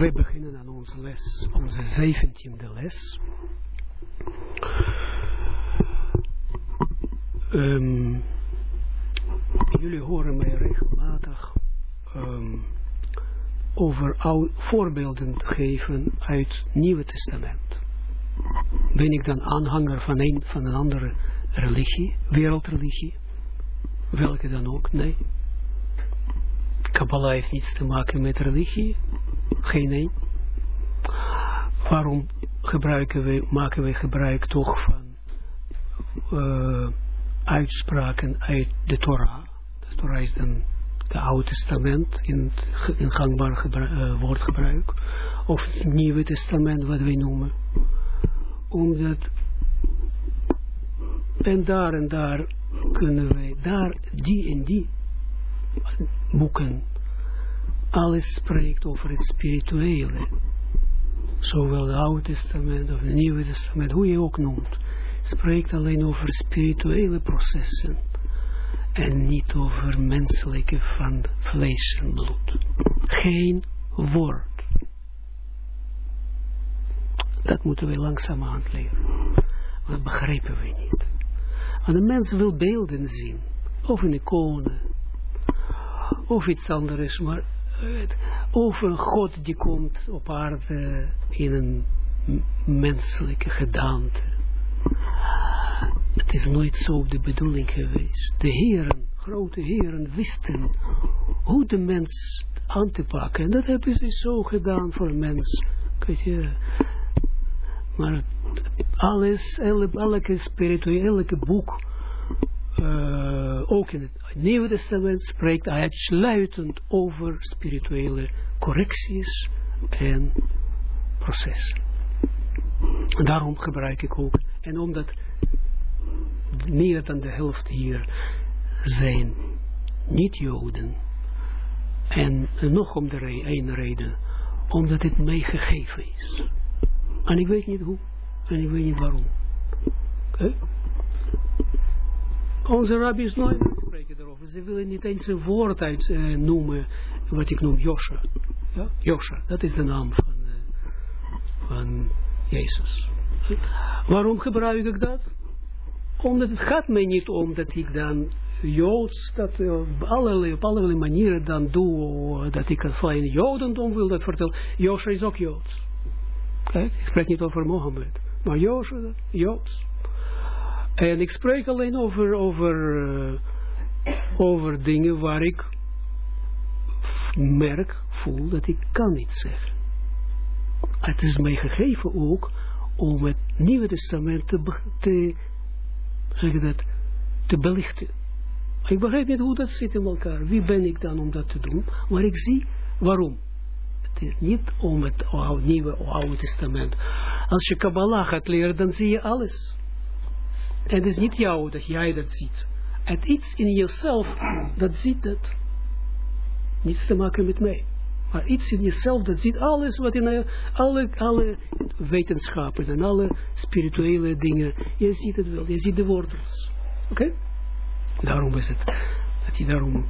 we beginnen aan onze les, onze zeventiende les. Um, jullie horen mij regelmatig um, over voorbeelden geven uit het Nieuwe Testament. Ben ik dan aanhanger van een, van een andere religie, wereldreligie, welke dan ook? Nee. Kabbalah heeft niets te maken met religie, geen een. Waarom gebruiken we, maken we gebruik toch van uh, uitspraken uit de Torah? De Torah is dan het Oude Testament in, in gangbaar uh, woordgebruik, of het Nieuwe Testament wat wij noemen. Omdat en daar en daar kunnen wij, daar die en die boeken, alles spreekt over het spirituele. Zowel het Oude Testament of het Nieuwe Testament, hoe je ook noemt, spreekt alleen over spirituele processen en niet over menselijke van vlees en bloed. Geen woord. Dat moeten we langzaam leren. Dat begrijpen we niet. Want de mens wil beelden zien. Of een iconen. Of iets anders. Maar over een God die komt op aarde in een menselijke gedaante. Het is nooit zo de bedoeling geweest. De heren, grote heren, wisten hoe de mens aan te pakken. En dat hebben ze zo gedaan voor een mens. Maar alles, elke spirituele, elke boek, uh, ook in het Nieuwe Testament, spreekt uitsluitend over spirituele correcties en processen. En daarom gebruik ik ook, en omdat meer dan de helft hier zijn niet-Joden, en nog om de een reden, omdat het mij gegeven is. En ik weet niet hoe. En ik weet niet waarom. Okay. Onze rabbis nooit spreken daarover. Ze willen niet eens een woord uit uh, noemen, wat ik noem Josha. Ja? Josha, dat is de naam van, uh, van Jezus. Waarom gebruik ik dat? Omdat het gaat mij niet om dat ik dan Joods, dat op allerlei, op allerlei manieren dan doe, dat ik van Jodendom wil dat vertellen. Josha is ook Joods. Kijk, ik spreek niet over Mohammed. Maar Jozef, Joods. En ik spreek alleen over, over, uh, over dingen waar ik merk, voel dat ik kan niet zeggen. Het is mij gegeven ook om het Nieuwe Testament te, te, zeg dat, te belichten. Ik begrijp niet hoe dat zit in elkaar. Wie ben ik dan om dat te doen? Maar ik zie waarom. Het is niet om het Nieuwe Oude Testament. Als je Kabbalah gaat leren, dan zie je alles. Het is niet jou dat jij dat ziet. Het iets in jezelf dat ziet dat. Niets te maken met mij. Maar iets in jezelf dat ziet alles wat in alle, alle wetenschappen en alle spirituele dingen. Je ziet het wel. Je ziet de wortels. Oké? Daarom is het. Dat je daarom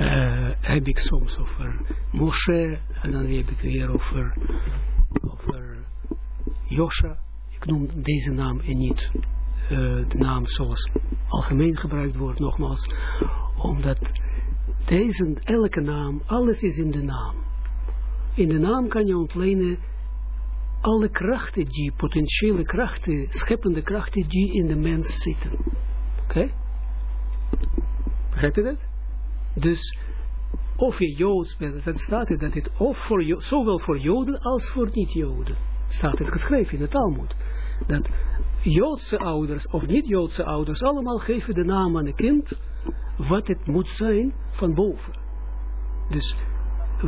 uh, heb ik soms over Moshe en dan heb ik weer over, over Josha. Ik noem deze naam en niet de naam zoals algemeen gebruikt wordt, nogmaals, omdat deze, elke naam, alles is in de naam. In de naam kan je ontlenen alle krachten, die potentiële krachten, scheppende krachten, die in de mens zitten. Oké? Okay? Je dat? Dus of je Joods bent, dan staat het dat het of voor, zowel voor Joden als voor niet-Joden staat het geschreven in het Talmud. Dat Joodse ouders of niet-Joodse ouders allemaal geven de naam aan een kind wat het moet zijn van boven. Dus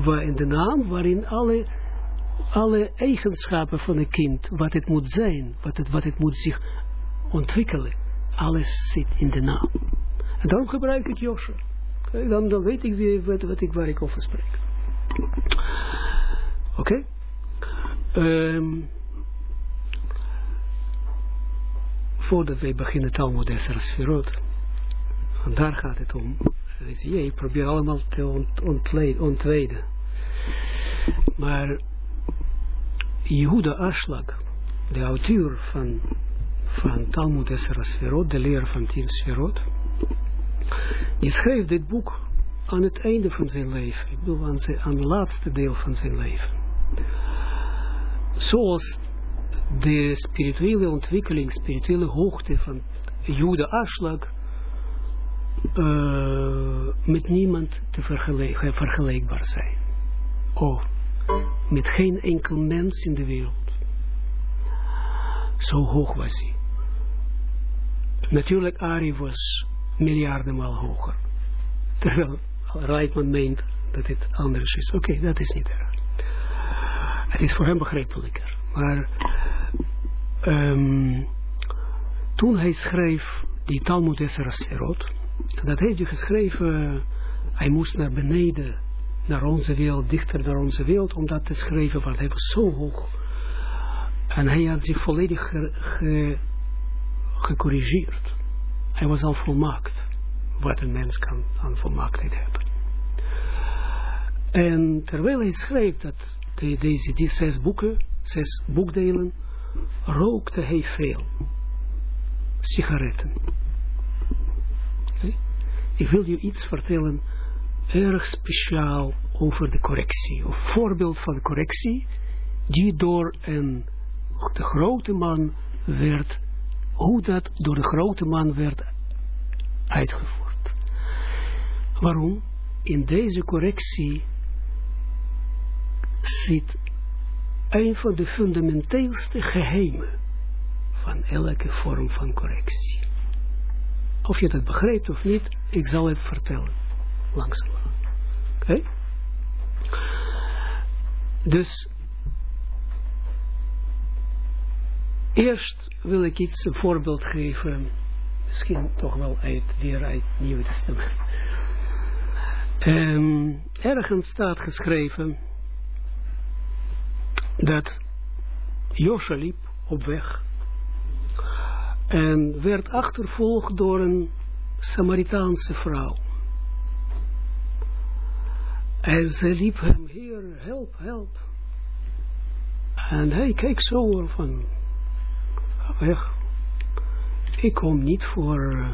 in de naam waarin alle, alle eigenschappen van een kind, wat het moet zijn, wat het, wat het moet zich ontwikkelen, alles zit in de naam. En daarom gebruik ik Joshua dan, dan weet ik weer wat, wat ik, waar ik over spreek. Oké? Okay. Um, voordat wij beginnen Talmud Esser Sferot, want daar gaat het om. Zie je, ik probeer allemaal te ont, ontleden, ontweden. Maar Yehuda Ashlag, de auteur van, van Talmud Esra Sferot, de leer van Tien Sferot, die schreef dit boek aan het einde van zijn leven. Ik bedoel, aan, zijn, aan het laatste deel van zijn leven. Zoals de spirituele ontwikkeling, spirituele hoogte van Jude Ashlag uh, met niemand te vergelijk, vergelijkbaar zijn. Oh, met geen enkel mens in de wereld. Zo hoog was hij. Natuurlijk, Ari was miljardenmaal hoger. Terwijl Reitman meent dat het anders is. Oké, dat is niet erg. Het is voor hem begrijpelijker. Maar um, toen hij schreef die Talmud Esra Sferot, dat heeft hij geschreven, hij moest naar beneden, naar onze wereld, dichter naar onze wereld, om dat te schrijven, want hij was zo hoog. En hij had zich volledig ge, ge, gecorrigeerd. Hij was al volmaakt, wat een mens kan aan volmaaktheid hebben. En terwijl hij schreef dat de, deze die zes boeken, zes boekdelen, rookte hij veel sigaretten. Ik wil je iets vertellen, erg speciaal over de correctie, of voorbeeld van de correctie, die door een de grote man werd, hoe dat door de grote man werd uitgevoerd. Waarom? In deze correctie zit een van de fundamenteelste geheimen van elke vorm van correctie. Of je dat begrijpt of niet, ik zal het vertellen. Langzaam. Oké? Dus, eerst wil ik iets, een voorbeeld geven, misschien toch wel uit, weer uit het Nieuwe Testament. Um, ergens staat geschreven, dat Josje liep op weg en werd achtervolgd door een Samaritaanse vrouw. En ze liep hem, heer, help, help. En hij keek zo van, weg. Ik kom niet voor,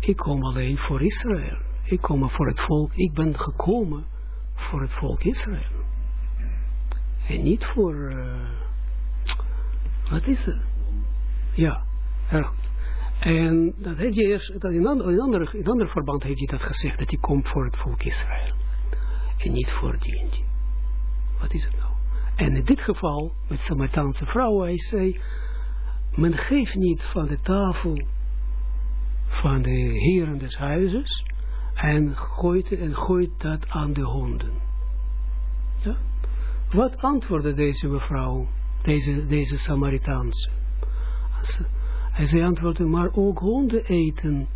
ik kom alleen voor Israël. Ik kom voor het volk, ik ben gekomen voor het volk Israël. En niet voor, uh, wat is het? Ja, erg. En dat heeft je in, ander, ander verband heeft hij dat gezegd, dat hij komt voor het volk Israël. En niet voor die en die. Wat is het nou? En in dit geval, met Samaritaanse vrouwen, hij zei, men geeft niet van de tafel van de heren des huizes en gooit, en gooit dat aan de honden. Wat antwoordde deze mevrouw, deze, deze Samaritaanse? En zij antwoordde, maar ook honden eten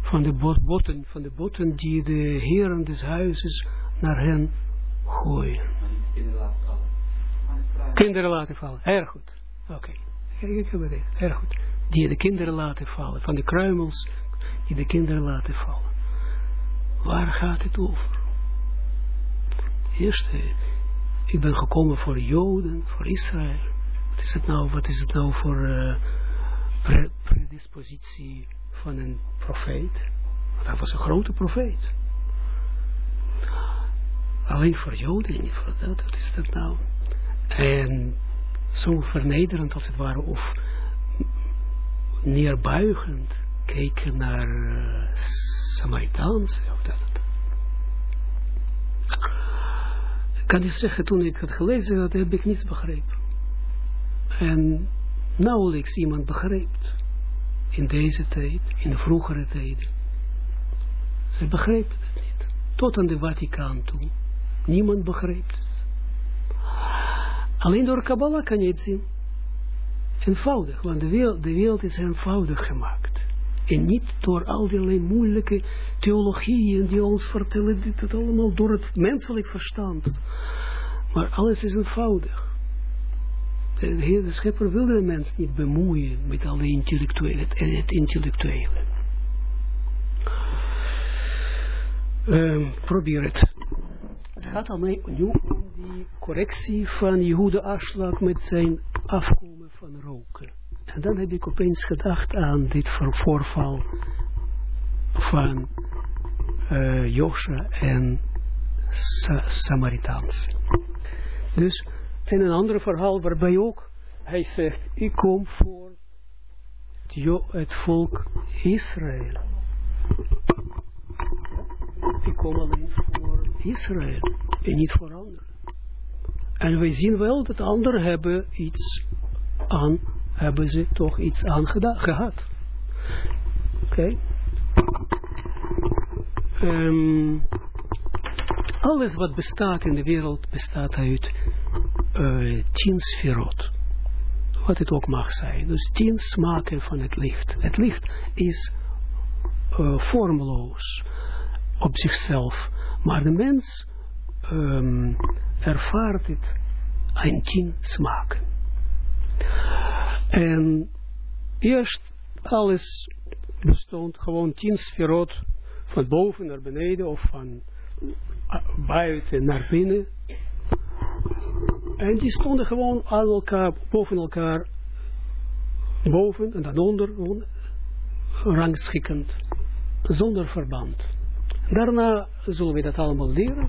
van de botten, van de botten die de heren des huizes naar hen gooien. Kinderen laten vallen. Erg goed. Oké. Okay. Erg goed. Die de kinderen laten vallen. Van de kruimels die de kinderen laten vallen. Waar gaat het over? Eerst ik ben gekomen voor Joden, voor Israël. Wat is het nou, wat is het nou voor uh, pre predispositie van een profeet? Hij was een grote profeet. Alleen voor Joden, niet voor dat, wat is dat nou? En zo vernederend als het ware, of neerbuigend kijken naar uh, Samaritaanse, of dat kan je zeggen, toen ik het gelezen had, heb ik niets begrepen. En nauwelijks iemand begreep in deze tijd, in de vroegere tijden. Ze begrepen het niet. Tot aan de Vaticaan toe. Niemand begreep het. Alleen door Kabbalah kan je het zien. Eenvoudig, want de wereld, de wereld is eenvoudig gemaakt. En niet door al die moeilijke theologieën die ons vertellen, dit het allemaal door het menselijk verstand. Maar alles is eenvoudig. De de Schepper wilde de mens niet bemoeien met alle intellectuele het intellectuele. Um, probeer het. Het gaat al mee, nu, die correctie van Jehoede Aslak met zijn afkomen van roken. En dan heb ik opeens gedacht aan dit voorval van uh, en Sa Samaritaans. Dus, en een ander verhaal waarbij ook hij zegt, ik kom voor het volk Israël. Ik kom alleen voor Israël en niet voor anderen. En wij zien wel dat anderen hebben iets aan, hebben ze toch iets aan gehad. Oké. Um, alles wat bestaat in de wereld bestaat uit uh, tien sferot. Wat het ook mag zijn. Dus tien smaken van het licht. Het licht is uh, vormeloos op zichzelf. Maar de mens um, ervaart het aan tien smaken. En eerst alles bestond gewoon tien sferot van boven naar beneden of van buiten naar binnen. En die stonden gewoon aan elkaar, boven elkaar, boven en dan onder, rangschikkend, zonder verband. Daarna zullen we dat allemaal leren.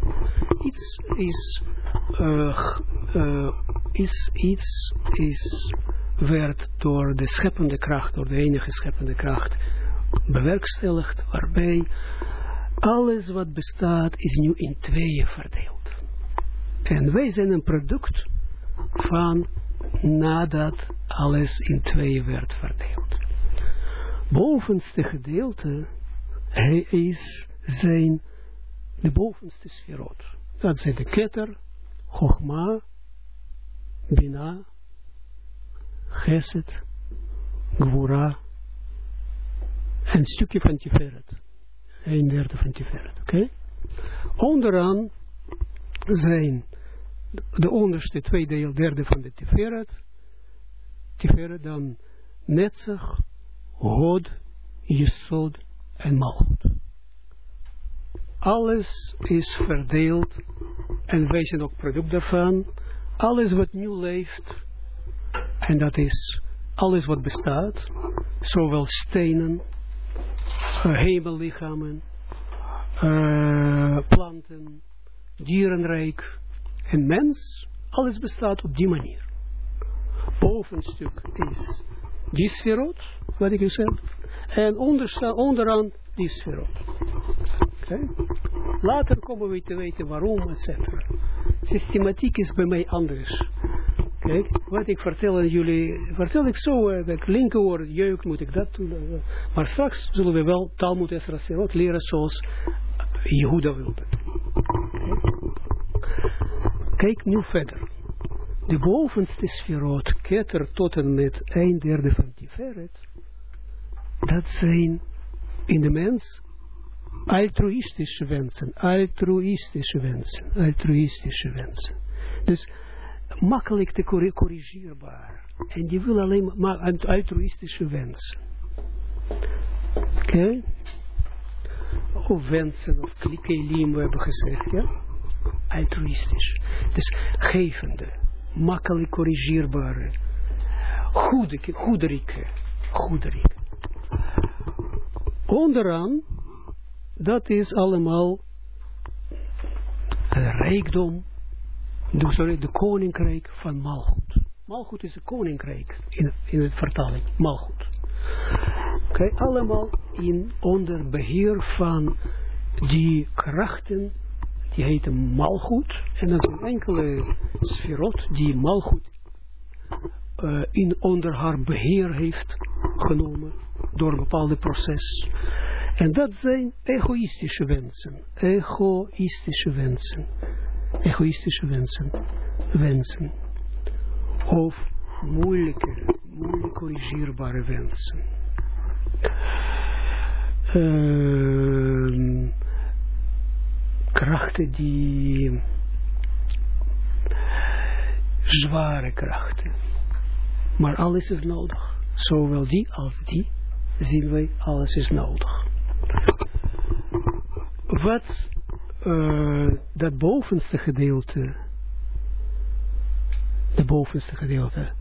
Iets is, uh, is iets is, werd door de scheppende kracht, door de enige scheppende kracht, bewerkstelligd, waarbij alles wat bestaat is nu in tweeën verdeeld. En wij zijn een product van nadat alles in tweeën werd verdeeld. Bovenste gedeelte, hij is zijn de bovenste sferot. Dat zijn de ketter, Chogma, Bina, Geset, Gwura en een stukje van Tiferet. Een derde van Tiferet, oké? Okay? Onderaan zijn de onderste twee deel, derde van de Tiferet, Tiferet dan Netzach, Hod, Jesod en Malchut. Alles is verdeeld en wij zijn ook product daarvan. Alles wat nu leeft, en dat is alles wat bestaat, zowel stenen, uh, hemellichamen, uh, planten, dierenrijk en mens, alles bestaat op die manier. Bovenstuk is die sferot, wat ik gezegd, en onderaan die sferot. Okay. Later komen we te weten waarom, etc. Systematiek is bij mij anders. Kijk, wat ik vertel aan jullie, vertel ik zo, uh, dat linkeroor jeuk, moet ik dat doen. Uh, maar straks zullen we wel Talmud Esra Sferot leren zoals Jehuda wil dat. Kijk nu verder. De bovenste sferot, ketter tot en met een derde van Tiferet, dat zijn in de mens altruïstische wensen, altruïstische wensen, altruïstische wensen. Dus makkelijk te corrigeerbaar. En die wil alleen maar altruïstische wensen. Oké? Okay? Of wensen, of klikelim, we hebben gezegd, ja? Altruïstisch. Dus gevende, makkelijk corrigeerbare, goede, goederikke, goederikke. Onderaan, dat is allemaal rijkdom, de, sorry, de koninkrijk van Malchut. Malchut is een koninkrijk in, in het vertaling, Malchut. Oké, allemaal in onder beheer van die krachten, die heten Malchut. En dat zijn enkele sferot die Malchut uh, in onder haar beheer heeft genomen door een bepaalde proces. En dat zijn egoïstische wensen. Egoïstische wensen egoïstische wensen, wensen. Of moeilijke, moeilijk corrigeerbare wensen. Uh, krachten die zware krachten. Maar alles is nodig. Zowel die als die zien wij, alles is nodig. Wat uh, dat bovenste gedeelte de bovenste gedeelte.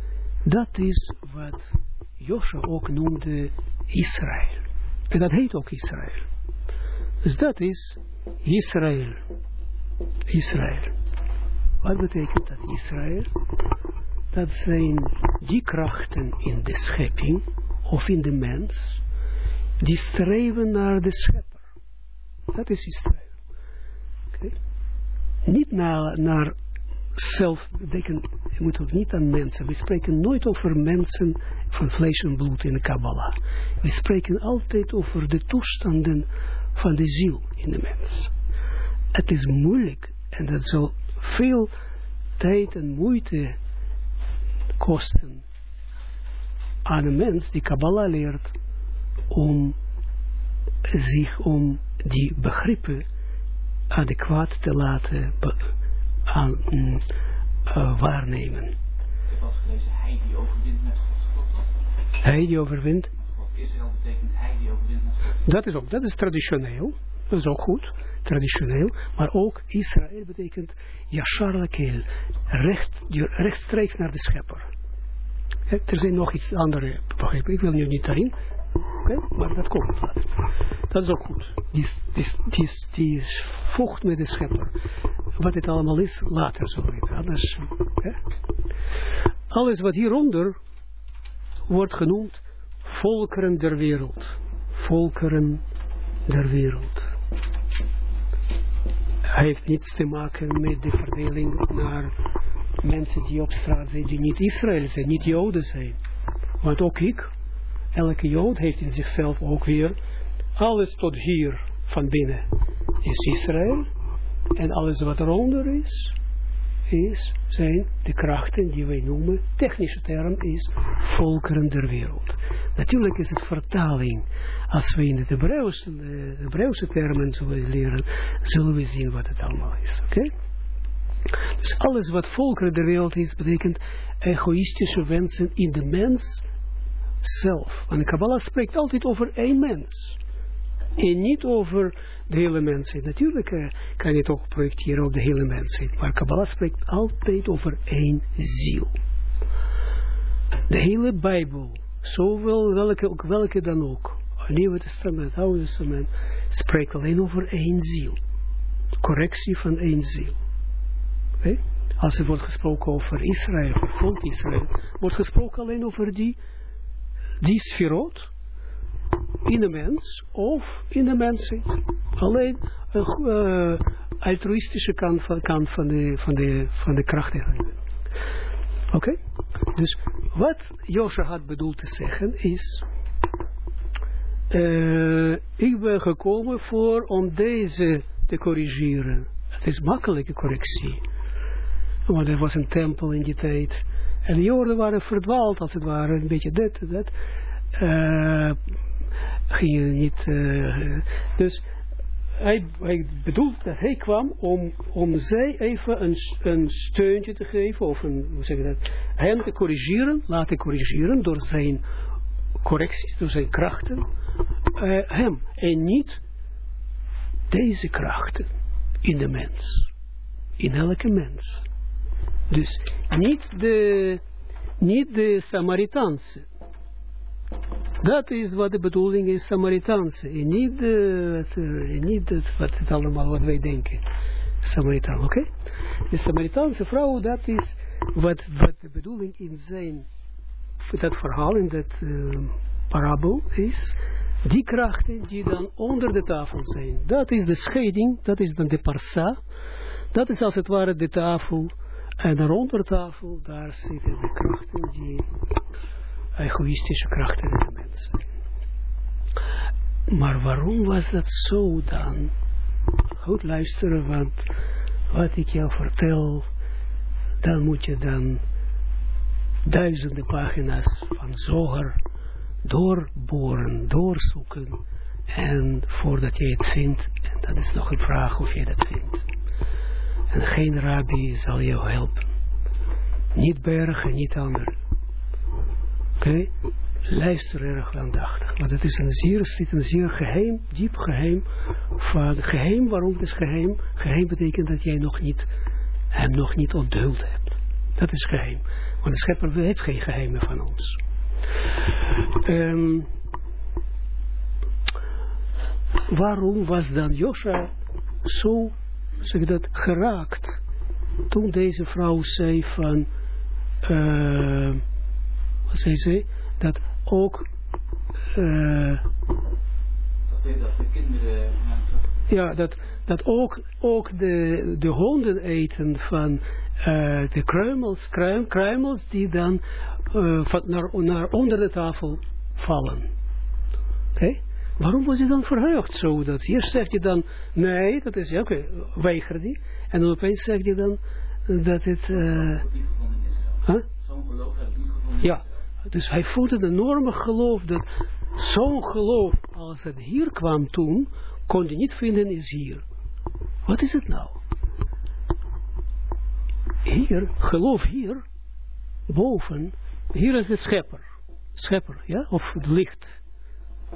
Dat is wat Josje ook noemde Israël. En dat heet ook Israël. Dus dat is Israël. Israël. Wat betekent dat Israël? Dat zijn die krachten in de schepping of in de mens die streven naar de schepper. Dat is Israël. Niet naar, naar zelf, je moet ook niet aan mensen. We spreken nooit over mensen van vlees en bloed in de Kabbalah. We spreken altijd over de toestanden van de ziel in de mens. Het is moeilijk en dat zal veel tijd en moeite kosten aan een mens die Kabbalah leert om zich om die begrippen adequaat te laten aan, uh, waarnemen. Ik gelezen, hij die overwint met God. Hij die overwint. Israël betekent hij die overwint met God. Dat is ook, dat is traditioneel. Dat is ook goed, traditioneel. Maar ook Israël betekent Yashar Lakel, recht, rechtstreeks naar de schepper. Er zijn nog iets andere begrippen. Ik wil nu niet daarin. Okay? Maar dat komt later. Dat is ook goed. Die, die, die, die vocht met de schepper. Wat het allemaal is, later zo. Anders, hè? Alles wat hieronder wordt genoemd, volkeren der wereld. Volkeren der wereld. Hij heeft niets te maken met de verdeling naar mensen die op straat zijn, die niet Israël zijn, niet Joden zijn. Want ook ik, elke Jood heeft in zichzelf ook weer alles tot hier van binnen is Israël. En alles wat eronder is, is, zijn de krachten die wij noemen, technische term is, volkeren der wereld. Natuurlijk is het vertaling. Als we in de Hebreeuwse, de Hebreeuwse termen zullen leren, zullen we zien wat het allemaal is. Oké? Dus alles wat volkeren der wereld is, betekent egoïstische wensen in de mens zelf. Want de Kabbalah spreekt altijd over één mens. En niet over de hele mensheid. Natuurlijk uh, kan je het ook projecteren op de hele mensheid. Maar Kabbalah spreekt altijd over één ziel. De hele Bijbel, zowel welke, welke dan ook, Nieuwe Testament, Oude Testament, spreekt alleen over één ziel. Correctie van één ziel. Als er wordt gesproken over Israël, volk Israël, wordt gesproken alleen over die, die sferot, in de mens of in de mensen. Alleen een uh, altruïstische kant van, kant van, de, van, de, van de. Oké? Okay? Dus wat Josje had bedoeld te zeggen is... Uh, ik ben gekomen voor om deze te corrigeren. Het is makkelijke correctie. Want er was een tempel in die tijd. En de Joden waren verdwaald, als het ware. Een beetje dit dat. Uh, niet... Uh, dus hij, hij bedoelt dat hij kwam om, om zij even een, een steuntje te geven, of een, hoe zeg je dat, hem te corrigeren, laten corrigeren door zijn correcties, door zijn krachten, uh, hem. En niet deze krachten in de mens. In elke mens. Dus niet de, niet de Samaritaanse. Dat is wat de bedoeling is, Samaritaanse. En niet, uh, niet het, wat het wat wij denken. Samaritaan, oké? Okay? De Samaritaanse vrouw, dat is wat, wat de bedoeling in zijn, dat verhaal, in dat uh, parabel is. Die krachten die dan onder de tafel zijn. Dat is de scheiding, dat is dan de parsa. Dat is als het ware de tafel. En daaronder tafel, daar zitten de krachten die egoïstische krachten in de mensen. Maar waarom was dat zo dan? Goed luisteren, want wat ik jou vertel, dan moet je dan duizenden pagina's van zoger doorboren, doorzoeken. En voordat je het vindt, en dat is nog een vraag of je dat vindt. En geen rabbi zal jou helpen. Niet bergen, niet ander. Oké? Luister erg aandachtig. Want het is een zeer, zit een zeer geheim, diep geheim. Van, geheim, waarom het is geheim? Geheim betekent dat jij nog niet, hem nog niet onthuld hebt. Dat is geheim. Want de schepper heeft geen geheimen van ons. Um, waarom was dan Josha zo, zeg dat, geraakt toen deze vrouw zei van, uh, wat zei ze, dat ook, uh, dat, de kinderen, ja, dat, dat ook, ook de, de honden eten van uh, de kruimels, kruim, kruimels die dan van, naar, naar onder de tafel vallen. Oké? Okay? Waarom was hij dan verheugd zo? Dat eerst zegt hij dan, nee, dat is, oké, okay, weiger die. En dan opeens zegt hij dan dat het... Uh, huh? Zo'n geloof heb ik niet gevonden. Ja, dus hij voelde een enorme geloof dat zo'n geloof als het hier kwam toen, kon hij niet vinden is hier. Wat is het nou? Hier, geloof hier, boven, hier is de schepper. Schepper, ja? Of het licht.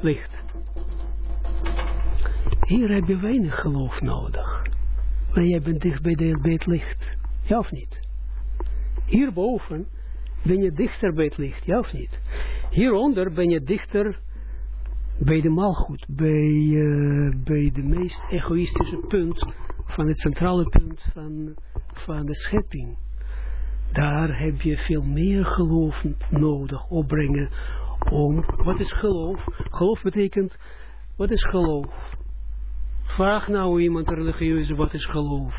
Licht. Hier heb je weinig geloof nodig. Maar jij bent dicht bij, de, bij het licht. Ja of niet? Hierboven ben je dichter bij het licht. Ja of niet? Hieronder ben je dichter bij de maalgoed. Bij, uh, bij de meest egoïstische punt van het centrale punt van, van de schepping. Daar heb je veel meer geloof nodig opbrengen om, wat is geloof? Geloof betekent, wat is geloof? Vraag nou iemand religieuze, wat is geloof?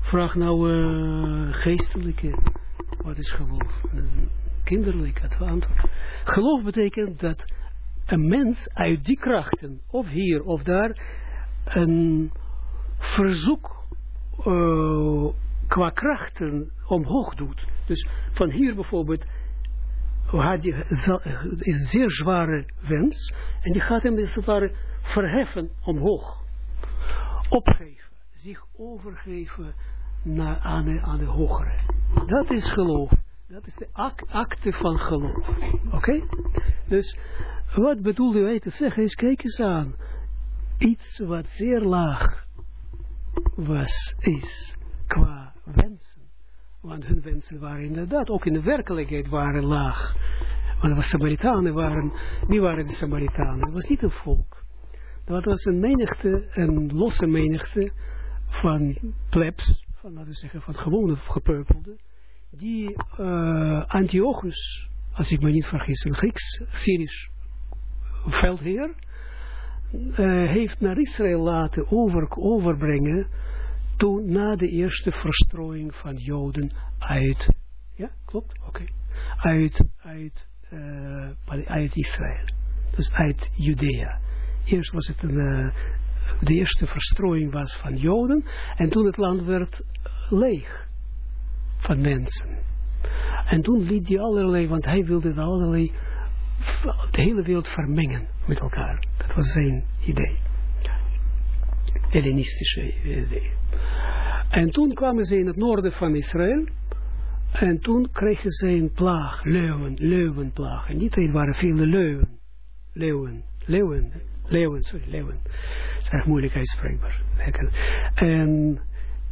Vraag nou uh, geestelijke, wat is geloof? Kinderlijk, het antwoord. Geloof betekent dat een mens uit die krachten, of hier of daar, een verzoek uh, qua krachten omhoog doet. Dus van hier bijvoorbeeld had je een zeer zware wens en die gaat hem als het ware verheffen omhoog. Opgeven, zich overgeven naar, aan, de, aan de hogere. Dat is geloof. Dat is de acte van geloof. Oké? Dus wat bedoelde wij te zeggen is, kijk eens aan. Iets wat zeer laag was, is, qua wensen. Want hun wensen waren inderdaad, ook in de werkelijkheid waren laag. Want de Samaritanen waren, wie waren de Samaritanen? Het was niet een volk. Dat was een menigte, een losse menigte van plebs, van laten zeggen, van gewone gepeupelde, die uh, Antiochus, als ik me niet vergis, een Grieks, Syrisch veldheer, uh, heeft naar Israël laten over, overbrengen toen na de eerste verstrooiing van Joden uit, ja, klopt, oké, uit, uit, uh, uit Israël, dus uit Judea. Eerst was het een, uh, de eerste verstrooiing was van Joden en toen het land werd leeg van mensen. En toen liet hij allerlei, want hij wilde allerlei, de hele wereld vermengen met elkaar. Dat was zijn idee. Hellenistische idee. En toen kwamen ze in het noorden van Israël. En toen kregen ze een plaag, leeuwen, leeuwenplaag. En niet er waren vele leeuwen. Leeuwen, leeuwen, leeuwen, sorry, leeuwen. Dat is erg moeilijk uitspreekbaar. En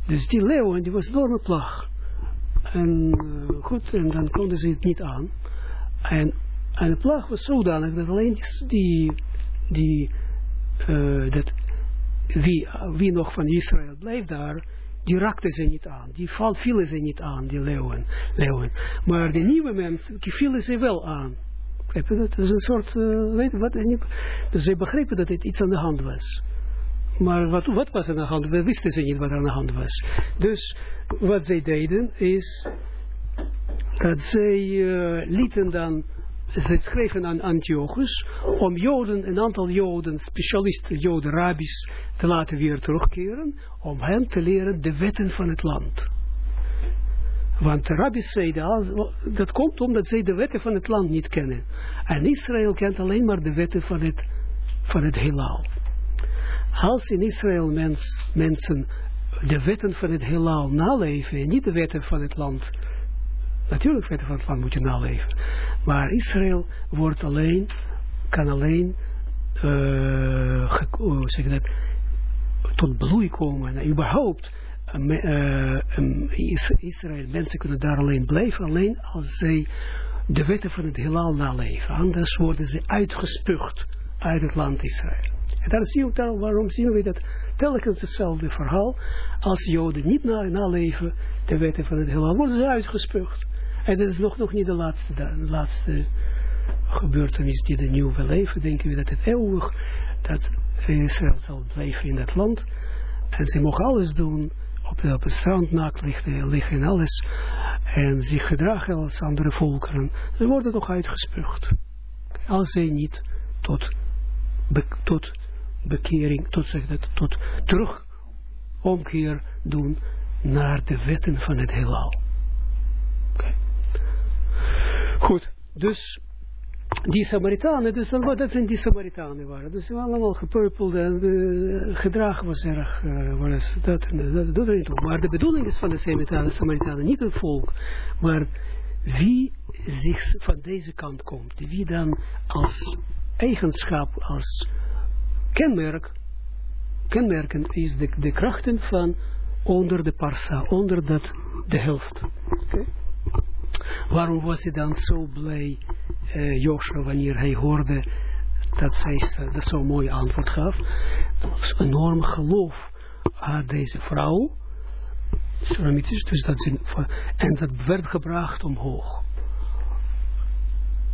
dus die leeuwen, die was een enorme plaag. En uh, goed, en dan konden ze het niet aan. En, en de plaag was zodanig dat alleen die, die uh, dat wie, wie nog van Israël bleef daar, die raakten ze niet aan. Die val, vielen ze niet aan, die leeuwen. Maar de nieuwe mensen, die vielen ze wel aan. Dat is een soort, uh, weet wat, dus ze begrepen dat het iets aan de hand was. Maar wat, wat was aan de hand? We wisten ze niet wat aan de hand was. Dus wat zij deden is dat zij uh, lieten dan, ze schreven aan Antiochus om Joden, een aantal Joden, specialisten, Joden, rabbis, te laten weer terugkeren, om hen te leren de wetten van het land. Want de rabbis zeiden, dat komt omdat zij de wetten van het land niet kennen. En Israël kent alleen maar de wetten van het, van het heelal. Als in Israël mens, mensen de wetten van het heelal naleven, en niet de wetten van het land, natuurlijk wetten van het land moet je naleven, maar Israël wordt alleen, kan alleen, zeg dat, tot bloei komen, en überhaupt Israël, mensen kunnen daar alleen blijven, alleen als zij de wetten van het heelal naleven. Anders worden ze uitgespuugd uit het land Israël. En daar zien we, waarom zien we dat telkens hetzelfde verhaal. Als Joden niet naleven de wetten van het heelal, worden ze uitgespuugd. En dat is nog, nog niet de laatste, laatste gebeurtenis die de nieuwe leven. Denken we dat het eeuwig, dat Israël zal blijven in dat land. En ze mogen alles doen, op, op het strand naakt liggen, liggen en alles. En zich gedragen als andere volkeren. Ze worden toch uitgespuugd. Als zij niet tot, tot bekering, tot, zeg dat, tot terug doen naar de wetten van het heelal. Okay. Goed, dus die Samaritanen, dus dat zijn die Samaritanen waren. Dus allemaal gepurpeld en de gedrag was erg, uh, was dat, dat, dat doet er niet toe. Maar de bedoeling is van de Samaritanen, Samaritanen niet een volk, maar wie zich van deze kant komt, wie dan als eigenschap, als kenmerk, kenmerken is de, de krachten van onder de parsa, onder dat, de helft. Okay. Waarom was hij dan zo blij, uh, wanneer hij hoorde dat zij dat zo'n mooi antwoord gaf? Enorm geloof had deze vrouw, dus dat ze, en dat werd gebracht omhoog.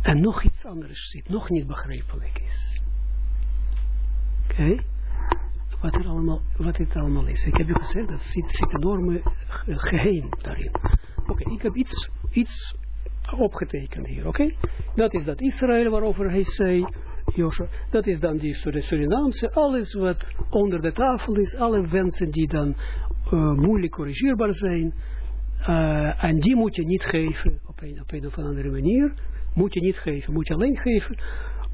En nog iets anders zit, nog niet begrijpelijk is. Oké? Wat, er allemaal, wat het allemaal is. Ik heb u gezegd, dat zit, zit enorme geheim daarin. Oké, okay, ik heb iets iets opgetekend hier, oké? Okay? Dat is dat Israël waarover hij zei, Joshua, dat is dan die Surinaamse, alles wat onder de tafel is, alle wensen die dan uh, moeilijk corrigeerbaar zijn, uh, en die moet je niet geven op een, op een of andere manier, moet je niet geven, moet je alleen geven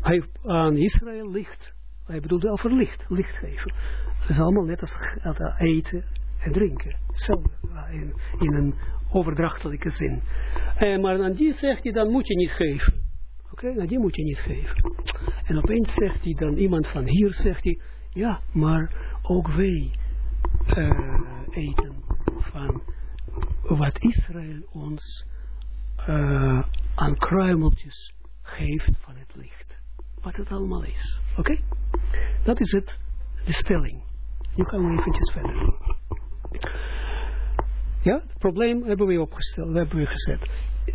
hij, aan Israël licht, hij bedoelde over licht, licht geven. Dat is allemaal net als eten en drinken, zo in, in een overdrachtelijke zin. Eh, maar aan die zegt hij, dan moet je niet geven. Oké, okay? die moet je niet geven. En opeens zegt hij dan, iemand van hier zegt hij, ja, maar ook wij uh, eten van wat Israël ons uh, aan kruimeltjes geeft van het licht. Wat het allemaal is. Oké? Dat is het, de stelling. Nu gaan we eventjes verder. Ja, het probleem hebben we opgesteld, hebben we gezet.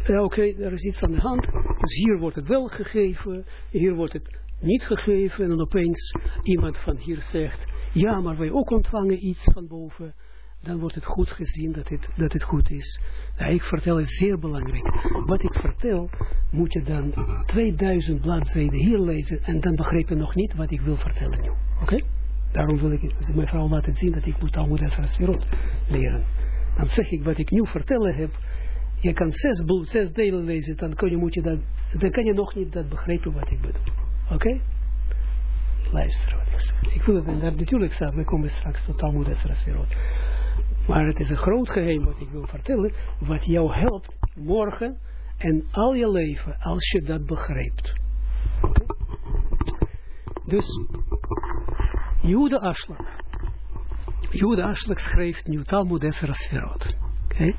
Ja, Oké, er is iets aan de hand. Dus hier wordt het wel gegeven, hier wordt het niet gegeven. En dan opeens iemand van hier zegt, ja, maar wij ook ontvangen iets van boven. Dan wordt het goed gezien dat het, dat het goed is. Ja, ik vertel is zeer belangrijk. Wat ik vertel, moet je dan 2000 bladzijden hier lezen. En dan begrijp je nog niet wat ik wil vertellen nu. Oké? Daarom wil ik mijn vrouw laten zien dat ik moet Talmud Esra leren dan zeg ik wat ik nu vertellen heb, je kan zes, zes delen lezen, dan, kan je, moet je dat, dan kan je nog niet dat begrijpen wat ik bedoel. Oké? Okay? Luister wat ik zeg. Ik wil het daar natuurlijk zeggen, we komen straks tot Talmud Esrasverot. Maar het is een groot geheim wat ik wil vertellen, wat jou helpt morgen en al je leven, als je dat begrijpt. Okay? Dus, Jude Aschlag. Jude Aslak schreef nu Talmud Esra Sferot. Okay.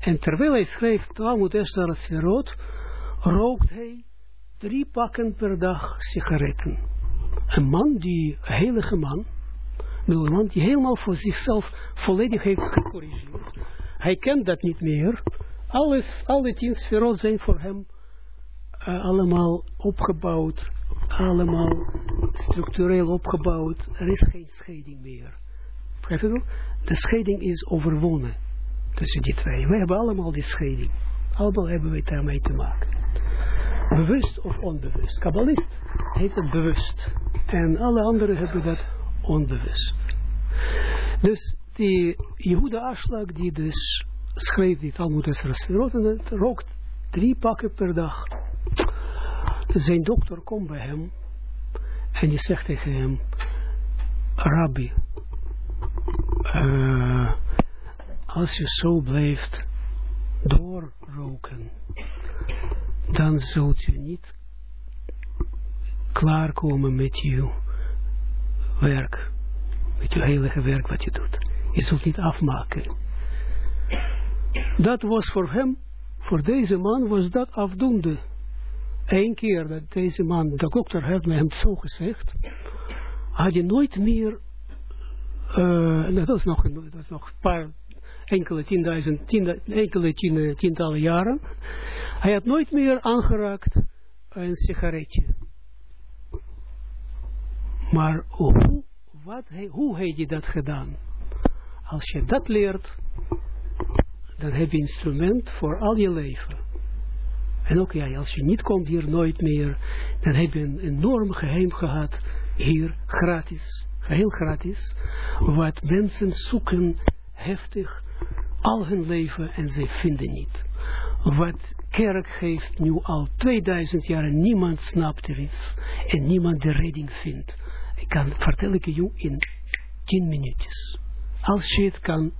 En terwijl hij schreef Talmud Esra Sferot, rookt hij drie pakken per dag sigaretten. Een man die, heilige man, een man die helemaal voor zichzelf volledig heeft gecorrigeerd. Hij kent dat niet meer. Alles, alle tien sferot zijn voor hem uh, allemaal opgebouwd, allemaal structureel opgebouwd. Er is geen scheiding meer. De scheiding is overwonnen tussen die twee. We hebben allemaal die scheiding. Allemaal hebben we daarmee te maken. Bewust of onbewust. Kabbalist heeft het bewust. En alle anderen hebben dat onbewust. Dus die Jehuda Aschlag die dus schreef die Talmud Esra en rookt drie pakken per dag. Zijn dokter komt bij hem en die zegt tegen hem, Rabbi, uh, als je zo blijft doorroken, dan zult je niet klaarkomen met je werk, met je heilige werk wat je doet. Je zult niet afmaken. Dat was voor hem, voor deze man was dat afdoende. Eén keer dat deze man, de dokter had me hem zo gezegd, had je nooit meer, uh, dat is nog, dat is nog een paar, enkele tienduizend, tien, enkele tien, tientallen jaren, hij had nooit meer aangeraakt een sigaretje. Maar hoe, wat, hoe heeft hij dat gedaan? Als je dat leert, dan heb je instrument voor al je leven. En ook ja, als je niet komt hier nooit meer, dan heb je een enorm geheim gehad, hier gratis, geheel gratis, wat mensen zoeken heftig al hun leven en ze vinden niet. Wat kerk geeft nu al 2000 jaar niemand snapt er iets en niemand de redding vindt. Ik kan, vertel ik je in 10 minuutjes. Als je het kan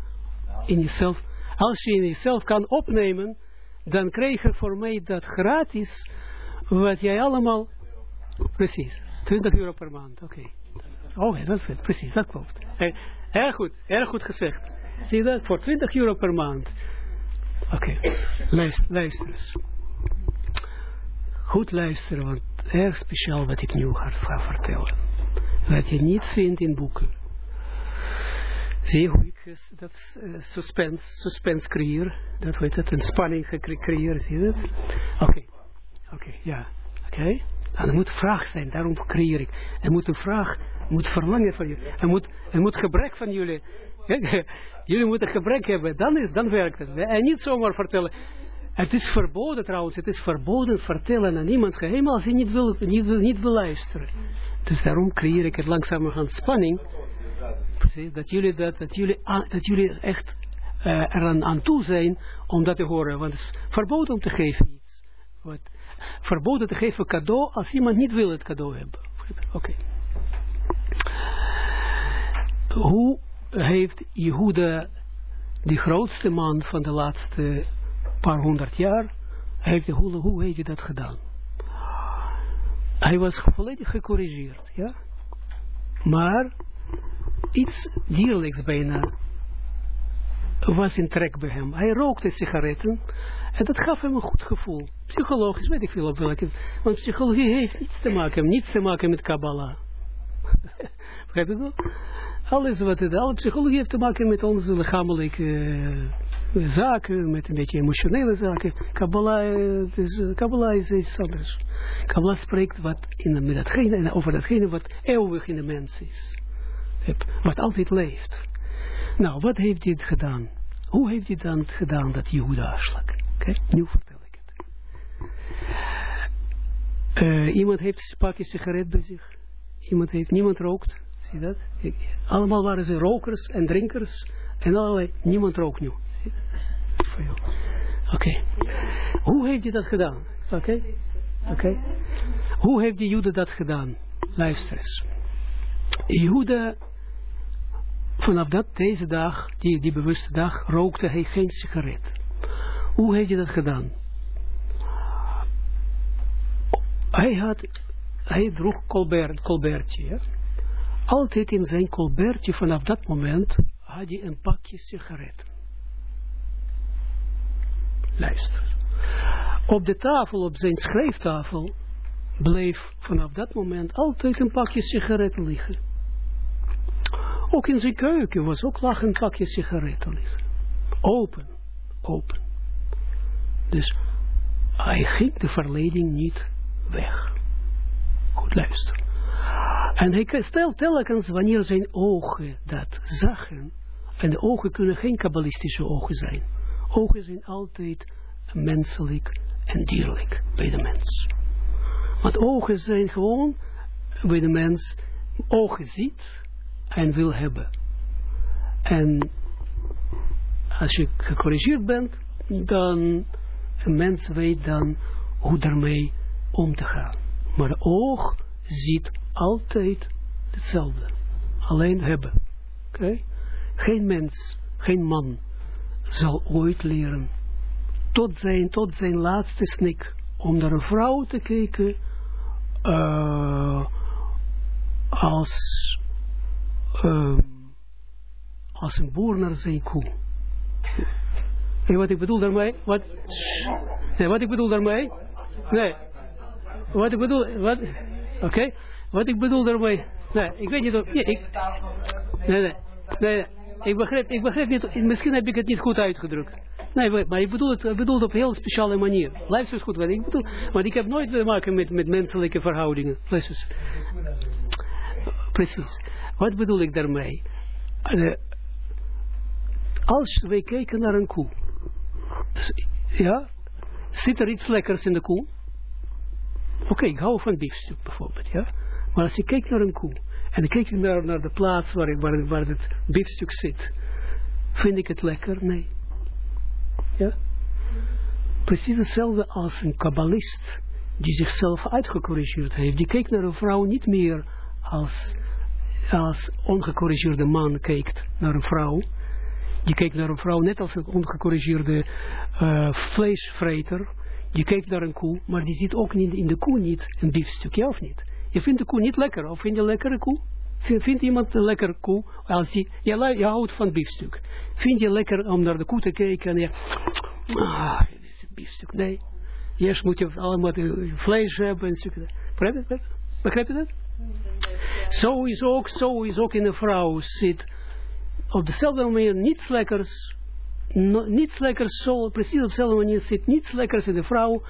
in jezelf, als je in jezelf kan opnemen, dan krijg je voor mij dat gratis, wat jij allemaal, precies, 20 euro per maand, oké. Oh, dat is het, precies, dat klopt. Erg goed, erg goed gezegd. Zie je dat? Voor 20 euro per maand. Oké, luister, luister eens. Goed luisteren, want erg speciaal wat ik nu ga vertellen. Wat je niet vindt in boeken. Zie hoe ik dat uh, suspense, suspense creëer? Dat weet het, een spanning gecreëerd, zie je dat? Oké, oké, ja, oké. Er moet vraag zijn, daarom creëer ik. Er moet een vraag, moet verlangen van jullie. Er moet, er moet gebrek van jullie. jullie moeten gebrek hebben, dan, is, dan werkt het. En niet zomaar vertellen. Het is verboden trouwens, het is verboden vertellen aan iemand geheim als hij niet wil, niet wil, niet wil luisteren. Dus daarom creëer ik het langzamerhand spanning Precies, dat jullie, dat, dat jullie, dat jullie echt uh, eraan aan toe zijn om dat te horen. Want het is verboden om te geven iets. Verboden te geven cadeau als iemand niet wil het cadeau hebben. Oké. Okay. Hoe heeft Jehuda, die grootste man van de laatste paar honderd jaar, heeft, hoe, hoe heeft hij dat gedaan? Hij was volledig gecorrigeerd, ja. Maar iets dierlijks bijna was in trek bij hem. Hij rookte sigaretten en dat gaf hem een goed gevoel. Psychologisch, weet ik veel op welke. Want psychologie heeft niets te maken, niets te maken met Kabbalah. Begrijp je? Alles wat het, alle psychologie heeft te maken met onze lichamelijke uh, zaken, met een beetje emotionele zaken. Kabbalah, uh, is, Kabbalah is iets anders. Kabbalah spreekt wat in, datgene, over datgene wat eeuwig in de mens is wat altijd leeft. Nou, wat heeft hij gedaan? Hoe heeft hij dan gedaan dat Jehuda afslag? Oké, nu vertel ik het. Iemand heeft een pakje sigaret bij zich. Iemand heeft, niemand rookt. Zie dat? allemaal waren ze rokers en drinkers. En allerlei, niemand rookt nu. Oké. Hoe heeft hij dat gedaan? Oké. Oké. Hoe heeft die Jude dat gedaan? Luister eens. Jude vanaf dat, deze dag, die, die bewuste dag, rookte hij geen sigaret. Hoe heeft hij dat gedaan? Hij had, hij droeg colbert, colbertje? Altijd in zijn colbertje, vanaf dat moment, had hij een pakje sigaretten. Luister. Op de tafel, op zijn schrijftafel, bleef vanaf dat moment altijd een pakje sigaretten liggen. Ook in zijn keuken was ook lag een pakje sigaretten liggen. Open, open. Dus hij ging de verleiding niet weg. Goed luisteren. En hij stelt telkens wanneer zijn ogen dat zagen. En de ogen kunnen geen kabbalistische ogen zijn. Ogen zijn altijd menselijk en dierlijk bij de mens. Want ogen zijn gewoon bij de mens, ogen ziet en wil hebben. En als je gecorrigeerd bent, dan een mens weet dan hoe ermee om te gaan. Maar oog ziet altijd hetzelfde. Alleen hebben. Oké? Geen mens, geen man zal ooit leren tot zijn, tot zijn laatste snik om naar een vrouw te kijken uh, als uh, als een boer naar zijn koe. Wat ik bedoel daarmee? Wat, nee, wat ik bedoel daarmee? Nee. Wat ik bedoel, wat, oké, wat ik bedoel daarmee? Nee, ik weet niet of, ik, nee, nee, nee, ik begrijp, ik begrijp niet, misschien heb ik het niet goed uitgedrukt. Nee, maar ik bedoel het, ik bedoel het op een heel speciale manier. Luister eens goed wat ik bedoel. Want ik heb nooit te maken met, met menselijke verhoudingen. Precies. Precies. Wat bedoel ik daarmee? Uh, als wij kijken naar een koe. Ja, zit er iets lekkers in de koe? Oké, ik hou van biefstuk bijvoorbeeld, ja. Maar als ik kijk naar een koe, en ik kijk naar, naar de plaats waar, waar, waar het biefstuk zit, vind ik het lekker? Nee. Ja? Precies hetzelfde als een kabbalist, die zichzelf uitgecorrigeerd heeft. Die kijkt naar een vrouw niet meer als, als ongecorrigeerde man kijkt naar een vrouw. Die kijkt naar een vrouw net als een ongecorrigeerde uh, vleesvreter. Je kijkt naar een koe, maar die ziet ook niet in de koe niet een biefstuk, ja of niet? Je vindt de koe niet lekker, of vind je een lekkere koe? Vindt iemand een lekkere koe? Als die, je, je houdt van biefstuk. Vind je lekker om naar de koe te kijken en je, ah, biefstuk. Nee. Eerst moet je allemaal vlees hebben en zo. Begrijp je dat? Begrijp je dat? Zo is ook, zo is ook in de vrouw zit op dezelfde manier niets lekkers no, niets lekkers, zo, precies op dezelfde manier zit niets lekkers in de vrouw,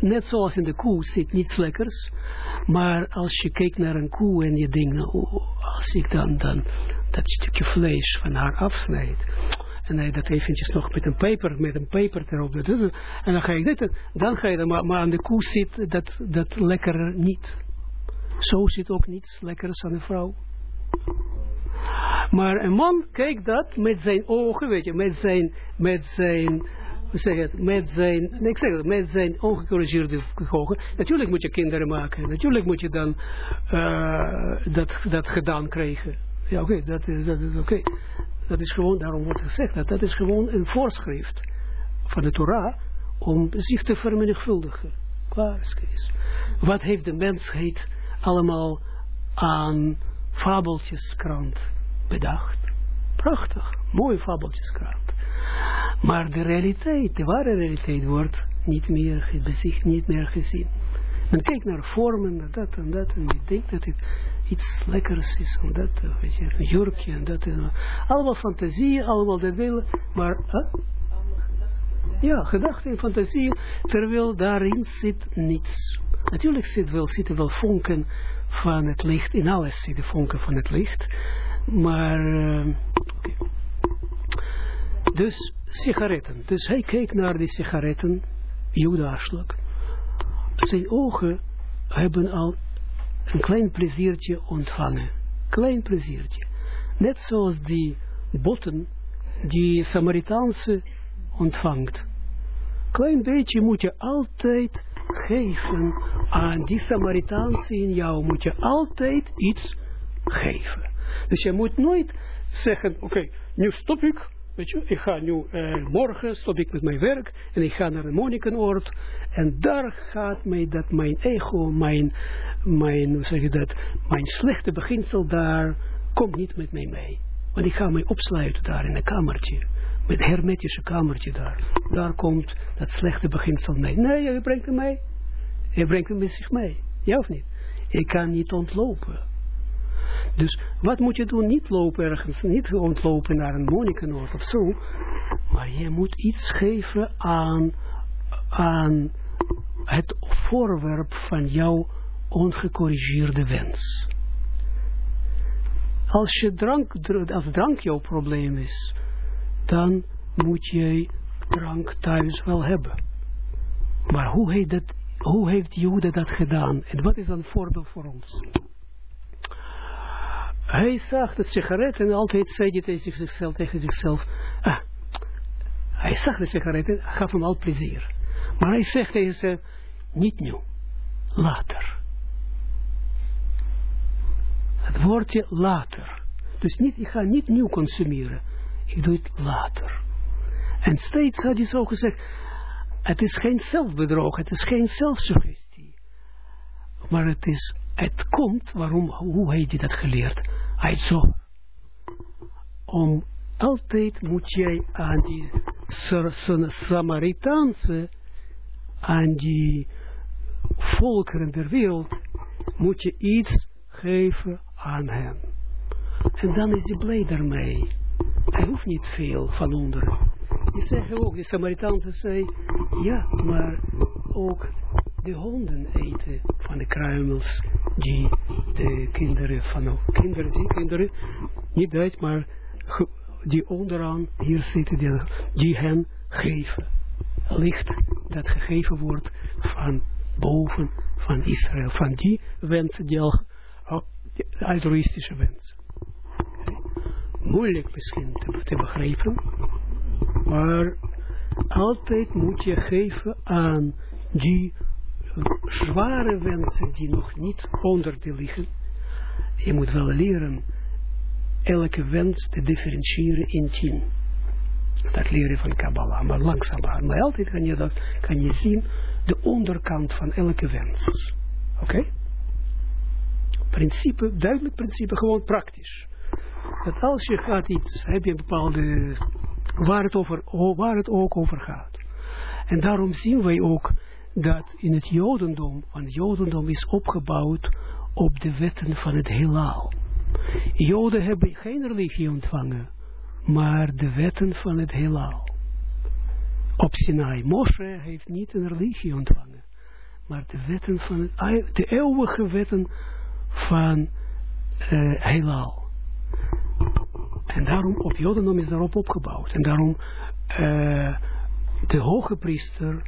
net zoals in de koe zit niets lekkers, maar als je kijkt naar een koe en je denkt, nou, als ik dan, dan dat stukje vlees van haar afsnijd, en hij dat eventjes nog met een peper, met een peper erop, en dan ga je dit, dan ga je dan, maar, maar aan de koe zit dat, dat lekker niet. Zo zit ook niets lekkers aan de vrouw. Maar een man kijkt dat met zijn ogen, weet je, met zijn, met zijn, hoe zeg het, met zijn, ik zeg het, met zijn ongecorrigeerde ogen. Natuurlijk moet je kinderen maken, natuurlijk moet je dan uh, dat, dat gedaan krijgen. Ja, oké, dat is, dat is oké. Dat is gewoon, daarom wordt gezegd dat dat is gewoon een voorschrift van de Torah om zich te vermenigvuldigen. Klaar is Wat heeft de mensheid allemaal aan fabeltjeskrant bedacht. Prachtig, mooi fabeltjeskrant. Maar de realiteit, de ware realiteit wordt niet meer bezicht, niet meer gezien. Men kijkt naar vormen, naar dat en dat, en je denkt dat het iets lekkers is, om dat, weet je, een jurkje en dat en Allemaal fantasie, allemaal dat willen, maar... Huh? Ja, gedachten en fantasie, terwijl daarin zit niets. Natuurlijk zit wel, zitten wel vonken van het licht, in alles zitten vonken van het licht, maar, okay. dus sigaretten. Dus hij keek naar die sigaretten, Judaarslag. Zijn ogen hebben al een klein pleziertje ontvangen. Klein pleziertje. Net zoals die botten die Samaritaanse ontvangt. Klein beetje moet je altijd geven aan die Samaritaanse in jou. Moet je altijd iets geven. Dus je moet nooit zeggen, oké, nu stop ik, weet je, ik ga nu, uh, morgen stop ik met mijn werk en ik ga naar een monnikenoord en daar gaat mij dat mijn ego, mijn, mijn, zeg je dat, mijn slechte beginsel daar, komt niet met mij mee. Want ik ga mij opsluiten daar in een kamertje, met hermetische kamertje daar. Daar komt dat slechte beginsel mee. Nee, je brengt hem mee. Je brengt hem met zich mee. Ja of niet? Je kan niet ontlopen. Dus wat moet je doen? Niet lopen ergens, niet ontlopen naar een monnikenoord of zo. Maar je moet iets geven aan, aan het voorwerp van jouw ongecorrigeerde wens. Als, je drank, als drank jouw probleem is, dan moet je drank thuis wel hebben. Maar hoe heeft, hoe heeft Jude dat gedaan? En wat is dan een voorbeeld voor ons? Hij zag de sigaret en altijd zei hij tegen zichzelf, tegen zichzelf ah, hij zag de sigaretten, gaf hem al plezier. Maar hij zegt tegen ze, niet nu, later. Het woordje later. Dus niet, ik ga niet nieuw consumeren. Ik doe het later. En steeds had hij zo gezegd, het is geen zelfbedrog, het is geen zelfsuggestie. Maar het is, het komt, waarom, hoe heeft hij dat geleerd? Hij zo. om altijd moet jij aan die Samaritaanse, aan die volkeren der wereld, moet je iets geven aan hem. En dan is hij blij daarmee. Hij hoeft niet veel van onderen. Die zeggen ook, de Samaritaanse zei, ja, maar ook de honden eten van de kruimels die de kinderen van, kinderen, die kinderen, niet uit, maar die onderaan hier zitten, die, hen geven. Licht dat gegeven wordt van boven van Israël, van die wensen, die al, altruïstische wensen. Moeilijk misschien te, te begrijpen, maar altijd moet je geven aan die zware wensen die nog niet onder die liggen. Je moet wel leren elke wens te differentiëren in tien. Dat leren van Kabbalah, maar langzaam. Maar altijd kan je, dat, kan je zien de onderkant van elke wens. Oké? Principe, duidelijk principe, gewoon praktisch. Dat als je gaat iets, heb je een bepaalde, waar het, over, waar het ook over gaat. En daarom zien wij ook dat in het Jodendom, want het Jodendom is opgebouwd op de wetten van het heelal. Joden hebben geen religie ontvangen, maar de wetten van het heelal. Op Sinai, Moshe heeft niet een religie ontvangen, maar de wetten van het, de eeuwige wetten van uh, heelal. En daarom, op Jodendom is daarop opgebouwd. En daarom, uh, de hoge priester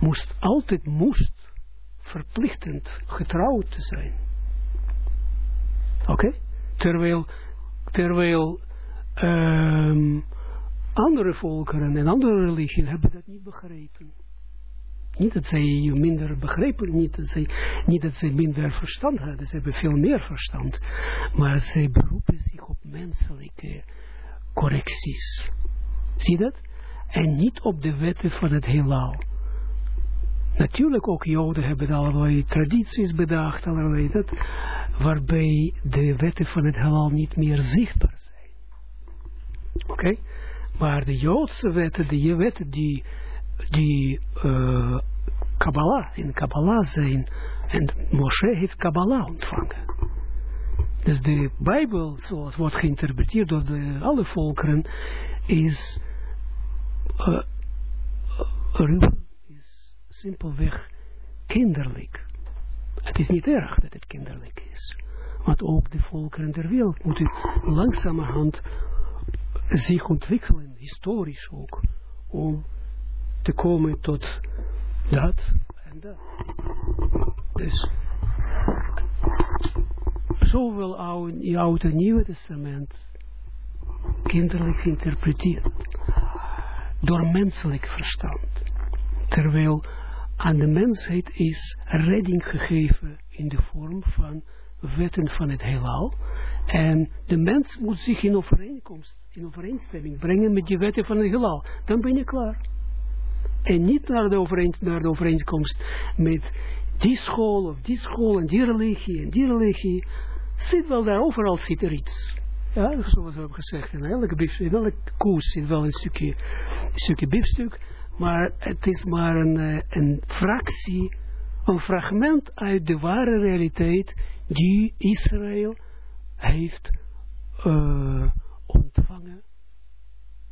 moest altijd, moest, verplichtend getrouwd te zijn. Oké? Terwijl, terwijl um, andere volkeren en andere religieën hebben dat niet begrepen. Niet dat zij minder begrepen, niet dat zij, niet dat zij minder verstand hadden, ze hebben veel meer verstand. Maar zij beroepen zich op menselijke correcties. Zie dat? En niet op de wetten van het heelal. Natuurlijk ook Joden hebben allerlei tradities bedacht, allerlei dat, waarbij de wetten van het heelal niet meer zichtbaar zijn. Oké? Maar de Joodse wetten, de wetten die, die uh, Kabbalah, in Kabbalah zijn, en Moshe heeft Kabbalah ontvangen. Dus de Bijbel, zoals wordt geïnterpreteerd door de, alle volkeren, is uh, simpelweg kinderlijk. Het is niet erg dat het kinderlijk is. Want ook de volkeren der wereld moeten langzamerhand zich ontwikkelen, historisch ook, om te komen tot dat en dat. Dus, zowel oude, oude en nieuwe testament kinderlijk geïnterpreteerd door menselijk verstand. Terwijl aan de mensheid is redding gegeven in de vorm van wetten van het heelal. En de mens moet zich in overeenkomst, in overeenstemming brengen met die wetten van het heelal. Dan ben je klaar. En niet naar de, overeenst, naar de overeenkomst met die school of die school en die religie en die religie. Zit wel daar, overal zit er iets. Ja, zoals we hebben gezegd, in elke, in elke koers zit wel een stukje, een stukje biefstuk, maar het is maar een, eh, een fractie, een fragment uit de ware realiteit die Israël heeft uh, ontvangen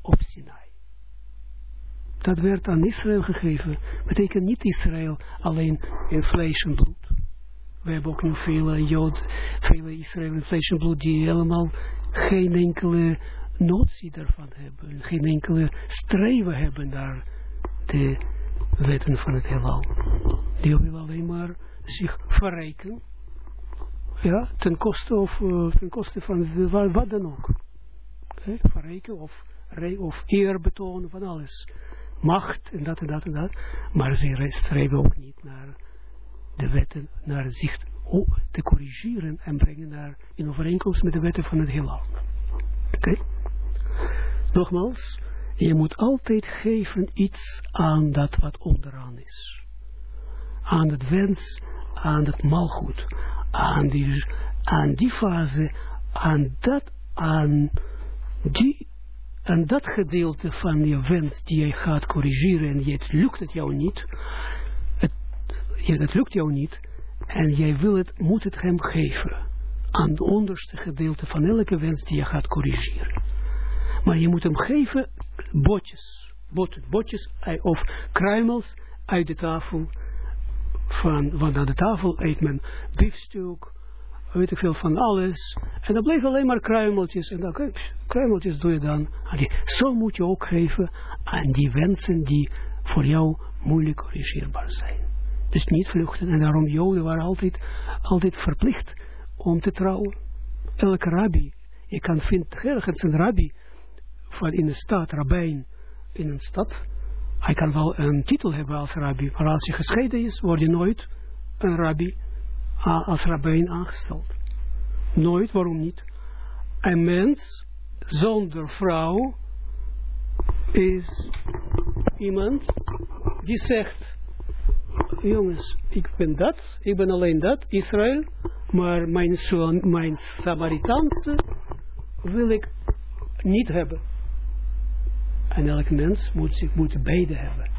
op Sinai. Dat werd aan Israël gegeven. Betekent niet Israël alleen in vlees en bloed. We hebben ook nu vele Jood, vele Israël in vlees en bloed die helemaal geen enkele notie daarvan hebben. Geen enkele streven hebben naar de wetten van het heelal. Die willen alleen maar zich verrijken ja, ten koste, of, uh, ten koste van wat, dan ook. Okay, verrijken of, of eer betonen van alles. Macht en dat en dat en dat. Maar ze streven ook niet naar de wetten, naar zich te corrigeren en brengen naar in overeenkomst met de wetten van het heelal. Oké? Nogmaals, je moet altijd geven iets aan dat wat onderaan is. Aan het wens, aan het malgoed, aan die, aan die fase, aan dat, aan die, en dat gedeelte van je wens die jij gaat corrigeren en het lukt het jou niet, het, het lukt jou niet, en jij wil het, moet het hem geven aan het onderste gedeelte van elke wens die je gaat corrigeren. Maar je moet hem geven botjes, bot, botjes of kruimels uit de tafel van, want aan de tafel eet men biefstuk, weet ik veel van alles. En dan blijven alleen maar kruimeltjes. En dan kruimeltjes doe je dan. Zo moet je ook geven aan die wensen die voor jou moeilijk corrigeerbaar zijn. Dus niet vluchten. En daarom Joden waren altijd, altijd verplicht om te trouwen. Elke rabbi. Je kan vinden ergens een rabbi van in een stad, rabbijn in een stad. Hij kan wel een titel hebben als rabbi. Maar als je gescheiden is, word je nooit een rabbi als rabbijn aangesteld. Nooit, waarom niet? Een mens zonder vrouw is iemand die zegt, jongens, ik ben dat, ik ben alleen dat, Israël, maar mijn, mijn Samaritaanse wil ik niet hebben. En elk mens moet, zich, moet beide hebben.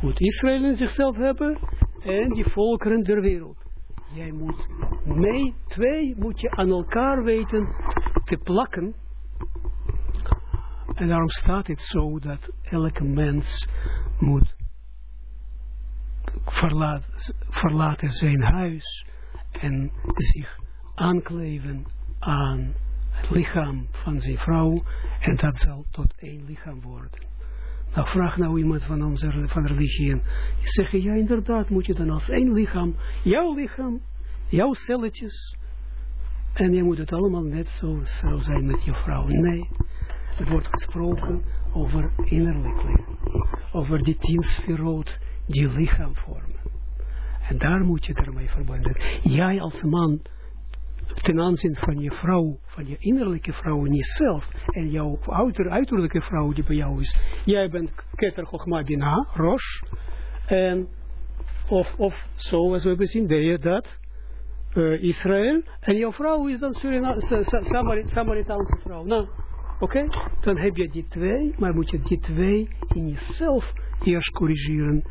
Moet Israël in zichzelf hebben en die volkeren der wereld. Jij moet mee, twee moet je aan elkaar weten te plakken. En daarom staat het zo dat elke mens moet verlaten, zijn huis en zich aankleven aan lichaam van zijn vrouw en dat zal tot één lichaam worden. Nou, vraag nou iemand van onze van religie en zeggen, ja inderdaad moet je dan als één lichaam, jouw lichaam, jouw celletjes, en je moet het allemaal net zo, zo zijn met je vrouw. Nee, het wordt gesproken over innerlijk leven, over die tien die lichaam vormen. En daar moet je ermee verbonden. Jij als man ten aanzien van je vrouw, van je innerlijke vrouw in jezelf, en jouw outer, uiterlijke vrouw die bij jou is. Jij bent Keter Chochma Bina, Rosh, en of, of zoals we hebben zien, deed dat, uh, Israël, en jouw vrouw is dan Surina, Samarit, Samaritaanse vrouw. Nou, oké, dan heb je die twee, maar moet je die twee in jezelf eerst corrigeren.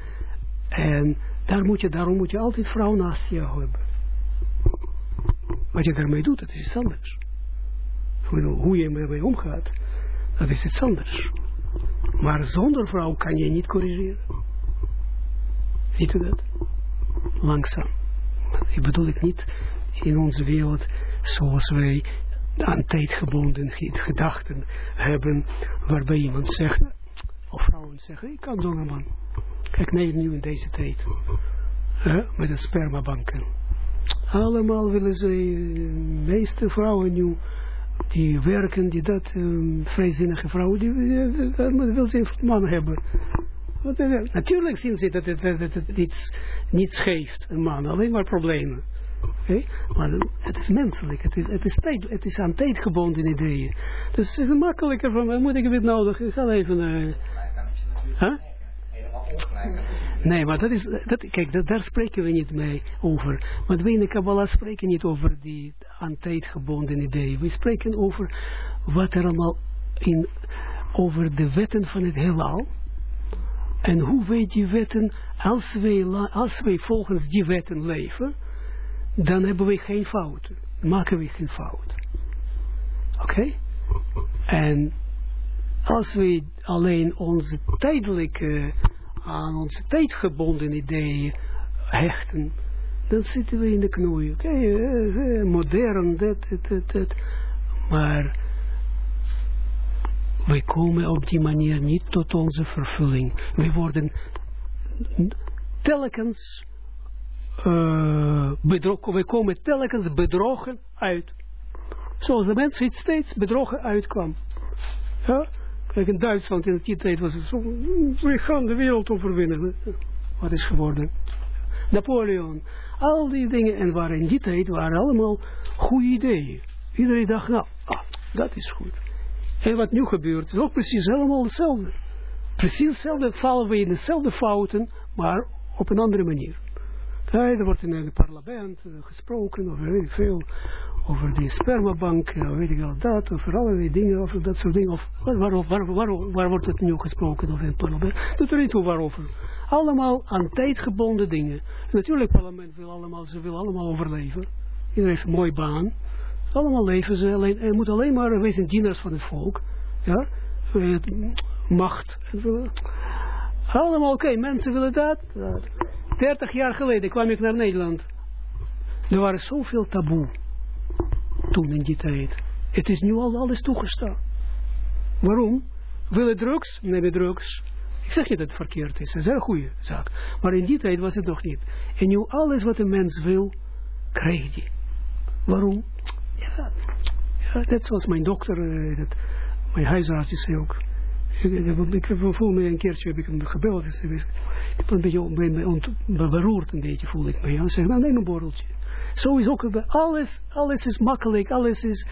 En daar moet je, daarom moet je altijd vrouw naast je hebben. Wat je daarmee doet, dat is iets anders. Hoe je ermee omgaat, dat is iets anders. Maar zonder vrouw kan je niet corrigeren. Ziet u dat? Langzaam. Ik bedoel ik niet in onze wereld zoals wij aan tijdgebonden gedachten hebben, waarbij iemand zegt, of vrouwen zeggen, ik kan zonder man. Kijk, nee, nu in deze tijd. met de spermabanken allemaal willen ze, de eh, meeste vrouwen nu, die werken, die dat, um, vrijzinnige vrouwen, die, die, die wil ze een man hebben. Want, natuurlijk zien ze dat het, dat het niets, niets geeft, een man, alleen maar problemen. Okay? Maar het is menselijk, het is, het is, tijd, het is aan tijd gebonden ideeën. Dus het is makkelijker van, moet ik weer nodig? Ik ga even... Uh, huh? Nee, maar dat is, dat, kijk, daar spreken we niet mee over. Want we in de Kabbalah spreken niet over die aan tijd gebonden ideeën. We spreken over wat er allemaal in, over de wetten van het heelal. En hoe wij die wetten, als wij, als wij volgens die wetten leven, dan hebben we geen fouten. Maken we geen fout. Oké? En als we alleen onze tijdelijke aan onze tijdgebonden ideeën hechten, dan zitten we in de knoei. Oké, uh, uh, modern, dat, dat, dat, Maar wij komen op die manier niet tot onze vervulling. We worden telkens uh, bedrogen, we komen telkens bedrogen uit. Zoals de mensheid steeds bedrogen uitkwam. Ja? Kijk, in Duitsland in die tijd was het zo, we gaan de wereld overwinnen. Wat is geworden? Napoleon. Al die dingen, en waren in die tijd waren allemaal goede ideeën. Iedereen dacht, nou, ah, dat is goed. En wat nu gebeurt, is ook precies helemaal hetzelfde. Precies hetzelfde, vallen we in dezelfde fouten, maar op een andere manier. Er wordt in het parlement gesproken, of weet ik veel, over die spermabank, weet ik al dat, over allerlei dingen, over dat soort dingen, of waar, waar, waar, waar, wordt het nu gesproken of in het parlement? Doet er niet toe waarover. Allemaal aan tijd gebonden dingen. En natuurlijk, het parlement wil allemaal, ze wil allemaal overleven. Iedereen heeft een mooie baan. Allemaal leven ze, alleen, er moet alleen maar wezen dieners van het volk. Ja, het, macht. Allemaal oké, okay, mensen willen dat. 30 jaar geleden kwam ik naar Nederland. Er waren zoveel taboe toen in die tijd. Het is nu al alles toegestaan. Waarom? Willen drugs? Nemen drugs. Ik zeg niet dat het verkeerd is. Het is een goede zaak. Maar in die tijd was het nog niet. En nu alles wat een mens wil, krijg je. Waarom? Ja, net zoals mijn dokter, dat, mijn huisarts, zei ook. Ik, voel me een keertje, heb ik hem gebeld. Ik ben een beetje beroerd, een beetje voel ik me. Hij zei, nou neem een borreltje. Zo is ook alles, alles is makkelijk, alles is,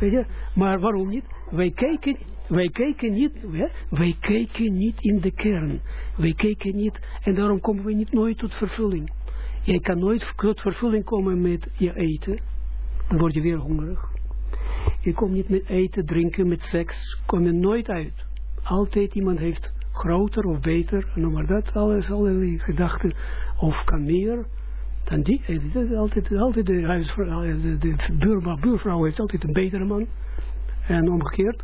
weet je, maar waarom niet? Wij kijken, wij kijken niet, hè? wij kijken niet in de kern. Wij kijken niet, en daarom komen we niet nooit tot vervulling. Jij kan nooit tot vervulling komen met je eten, dan word je weer hongerig. Je komt niet met eten, drinken, met seks, kom je nooit uit. Altijd iemand heeft groter of beter, noem maar dat, alles, allerlei gedachten, of kan meer, dan die, altijd, altijd de de, de buurvrouw heeft altijd een betere man. En omgekeerd.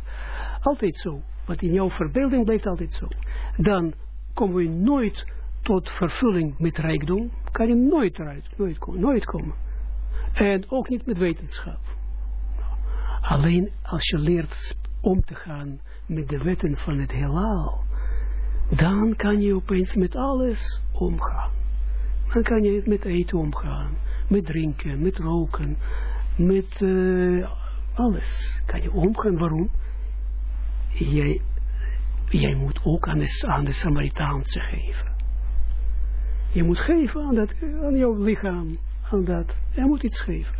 Altijd zo. Wat in jouw verbeelding blijft altijd zo. Dan komen we nooit tot vervulling met rijkdom. Kan je nooit eruit, nooit komen. Nooit komen. En ook niet met wetenschap. Alleen als je leert om te gaan met de wetten van het heelal, dan kan je opeens met alles omgaan. Dan kan je met eten omgaan, met drinken, met roken, met uh, alles. Kan je omgaan. Waarom? Jij, jij moet ook aan de, aan de Samaritaanse geven. Je moet geven aan, dat, aan jouw lichaam, aan dat. Je moet iets geven.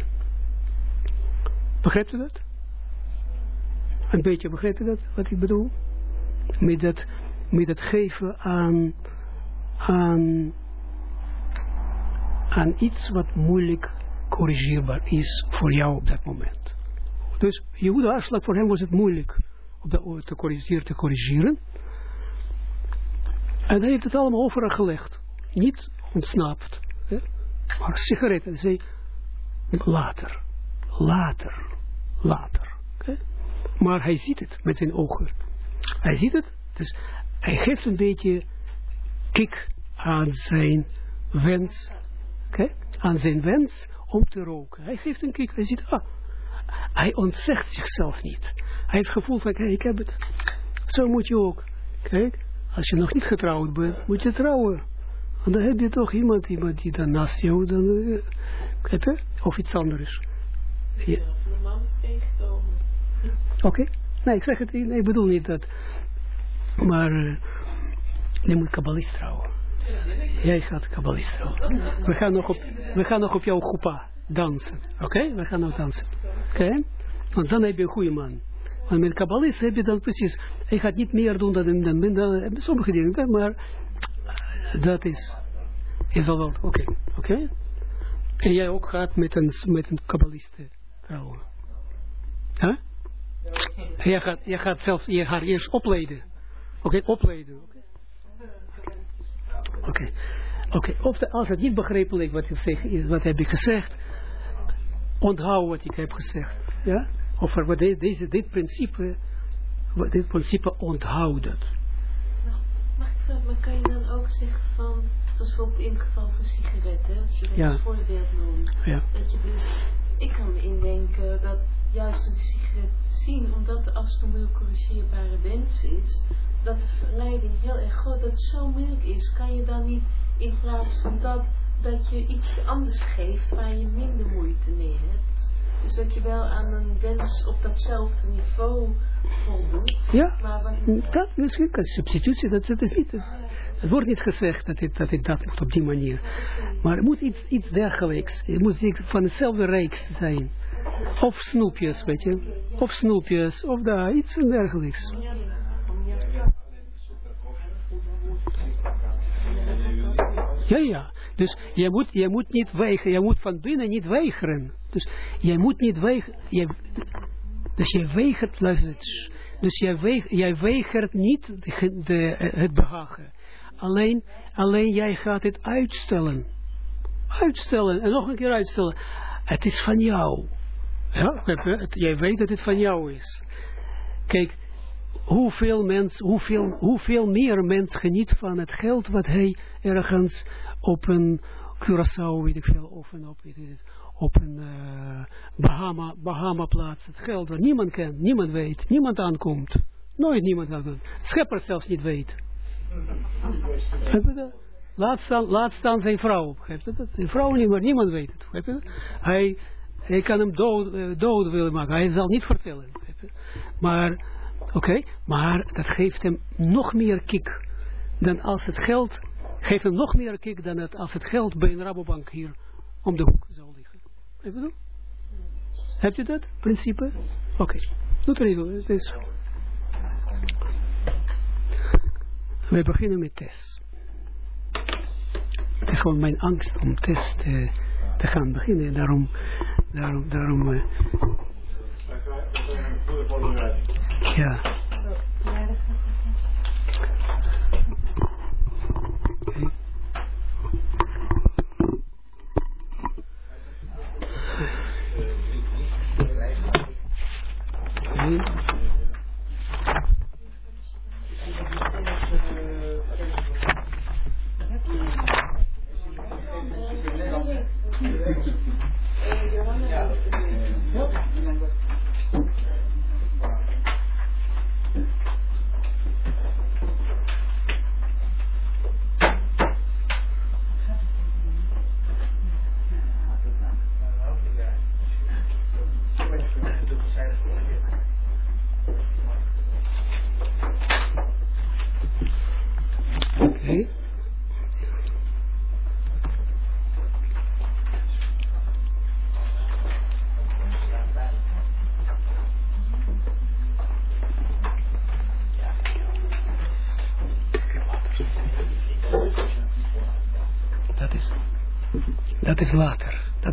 Begrijpt u dat? Een beetje begrijpt u dat, wat ik bedoel? Met dat, met dat geven aan, aan aan iets wat moeilijk corrigeerbaar is voor jou op dat moment. Dus Jehoede afslag voor hem was het moeilijk om dat te corrigeren, te corrigeren. En hij heeft het allemaal overal gelegd. Niet ontsnapt. Hè? Maar sigaretten. Zei, later, later, later. Maar hij ziet het met zijn ogen. Hij ziet het. Dus hij geeft een beetje kick aan zijn wens okay, aan zijn wens om te roken. Hij geeft een kick, hij ziet, ah, hij ontzegt zichzelf niet. Hij heeft het gevoel van, kijk, ik heb het. Zo moet je ook. Kijk, als je nog niet getrouwd bent, moet je trouwen. Want dan heb je toch iemand, iemand die dan naast jou, dan, uh, je, of iets anders. Ja. Oké, okay. nee, ik zeg het, nee, ik bedoel niet dat. Maar, uh, je moet kabbalist trouwen. Jij gaat kabbalist We gaan nog op, we gaan nog op jouw groepa dansen. Oké? We gaan nog dansen. Oké? Want dan heb je een goede man. Want met kabbalist heb je dan precies, hij gaat niet meer doen dan, dan, dan, dan sommige dingen, maar dat is, is al wel, oké, oké? En jij ook gaat met een, met een kabbalist trouwen. Huh? Jij gaat, jij gaat zelfs, je gaat eerst opleiden. Oké, opleiden. Oké. Oké, of als het niet begrijpelijk wat, ik zeg, wat heb ik gezegd, onthoud wat ik heb gezegd. Ja? Of wat deze, dit principe, dit principe onthouden. Nou, mag ik vragen, maar kan je dan ook zeggen van, zoals bijvoorbeeld in het geval van sigaretten, als je dat ja. als voorbeeld noemt, ja. dat je dus, ik kan me indenken dat juist de sigaret zien, omdat als het om een corrigeerbare wens is, dat verleiding heel erg groot, dat het zo moeilijk is, kan je dan niet in plaats van dat, dat je iets anders geeft waar je minder moeite mee hebt. Dus dat je wel aan een wens op datzelfde niveau voldoet. Ja, maar wat dat misschien kan substitutie, dat, dat is niet, het wordt niet gezegd dat het, dat het dat moet op die manier. Maar het moet iets, iets dergelijks, het moet van hetzelfde rijk zijn. Of snoepjes, weet je. Of snoepjes, of daar, iets dergelijks. Ja, ja. Dus je moet, je moet niet weigeren, je moet van binnen niet weigeren. Dus jij moet niet weigeren. Dus jij weigert, luister Dus jij, weigert, jij weigert niet de, de, het behagen. Alleen, alleen jij gaat het uitstellen. Uitstellen en nog een keer uitstellen. Het is van jou. Ja, jij weet dat het van jou is. Kijk, hoeveel, mens, hoeveel, hoeveel meer mens geniet van het geld wat hij ergens op een Curaçao, weet ik veel, of een, op, op een uh, Bahama, Bahama plaats, het geld dat niemand kent, niemand weet, niemand aankomt. Nooit niemand aankomt. Schepper zelfs niet weet. Laat staan, laat staan zijn vrouw. Zijn vrouw niet, maar niemand weet het. Hij, hij kan hem dood, uh, dood willen maken. Hij zal niet vertellen. Maar Oké, maar dat geeft hem nog meer kick dan als het geld, geeft hem nog meer kick dan het, als het geld bij een Rabobank hier om de hoek zou liggen. Heb Heb je dat principe? Oké, okay. doe er. We beginnen met test. Het is gewoon mijn angst om test te, te gaan beginnen. Daarom, daarom, daarom uh, ja.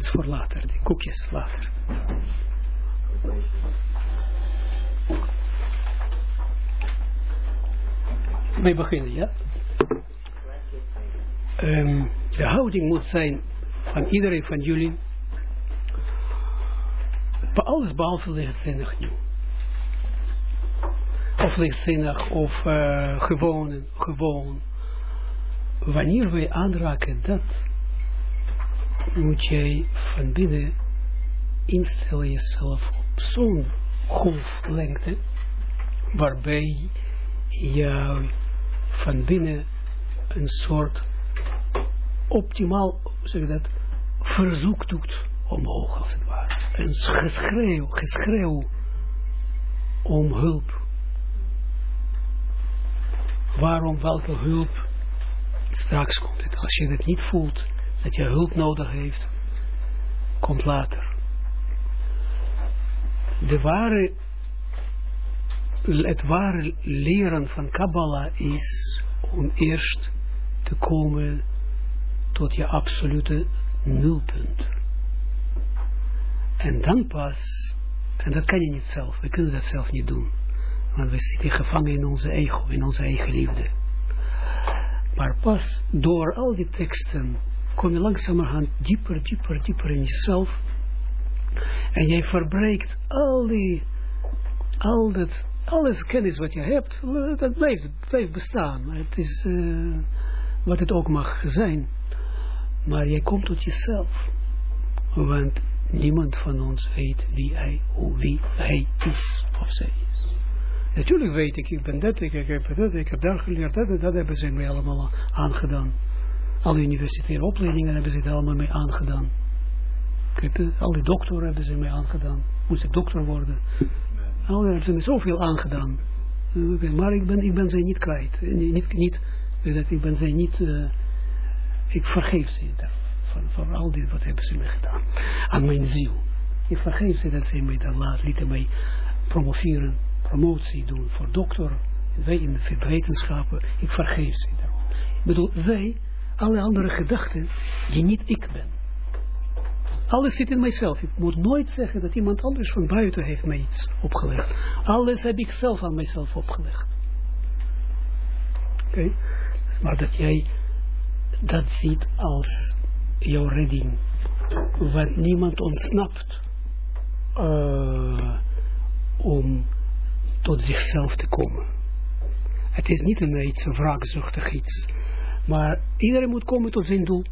Is voor later. Die koekjes later. Wij beginnen, ja? Um, de houding moet zijn van iedereen van jullie. Alles behalve lichtzinnig nu. Of lichtzinnig of uh, gewoon, gewoon. Wanneer wij aanraken dat moet jij van binnen instellen jezelf op zo'n golflengte, waarbij je van binnen een soort optimaal, zeg dat, verzoek doet omhoog als het ware. Een geschreeuw, geschreeuw om hulp. Waarom welke hulp? Straks komt het. Als je het niet voelt, dat je hulp nodig heeft, komt later. De ware, het ware leren van Kabbalah is om eerst te komen tot je absolute nulpunt. En dan pas, en dat kan je niet zelf, we kunnen dat zelf niet doen. Want we zitten gevangen in onze ego, in onze eigen liefde. Maar pas door al die teksten kom je langzamerhand dieper, dieper, dieper in jezelf. En jij verbreekt al die, al dat, alles kennis wat je hebt, dat blijft, blijft bestaan. Het is uh, wat het ook mag zijn. Maar jij komt tot jezelf. Want niemand van ons weet wie hij, wie hij is of zij is. Natuurlijk weet ik, ik ben dat, ik, ik heb dat, ik heb daar geleerd, dat, dat hebben ze mij allemaal aangedaan. Alle universitaire opleidingen hebben ze het allemaal mee aangedaan. Al die doktoren hebben ze mee aangedaan. Moest ik dokter worden. Al hebben ze me zoveel aangedaan. maar ik ben, ik ben ze niet kwijt. Niet, niet, ik ben ze niet, uh, ik vergeef ze van, van al dit wat hebben ze me gedaan. Aan mijn ziel. Ik vergeef ze dat ze mij dan laat, lieten mij promoveren, promotie doen voor dokter, in de wetenschappen. Ik vergeef ze daarom. Ik bedoel, zij alle andere gedachten die niet ik ben. Alles zit in mijzelf. Ik moet nooit zeggen dat iemand anders van buiten heeft mij iets opgelegd. Alles heb ik zelf aan mijzelf opgelegd. Oké? Maar dat jij dat ziet als jouw redding. Wat niemand ontsnapt. Uh, om tot zichzelf te komen. Het is niet een iets wraakzuchtig iets. Maar iedereen moet komen tot zijn doel.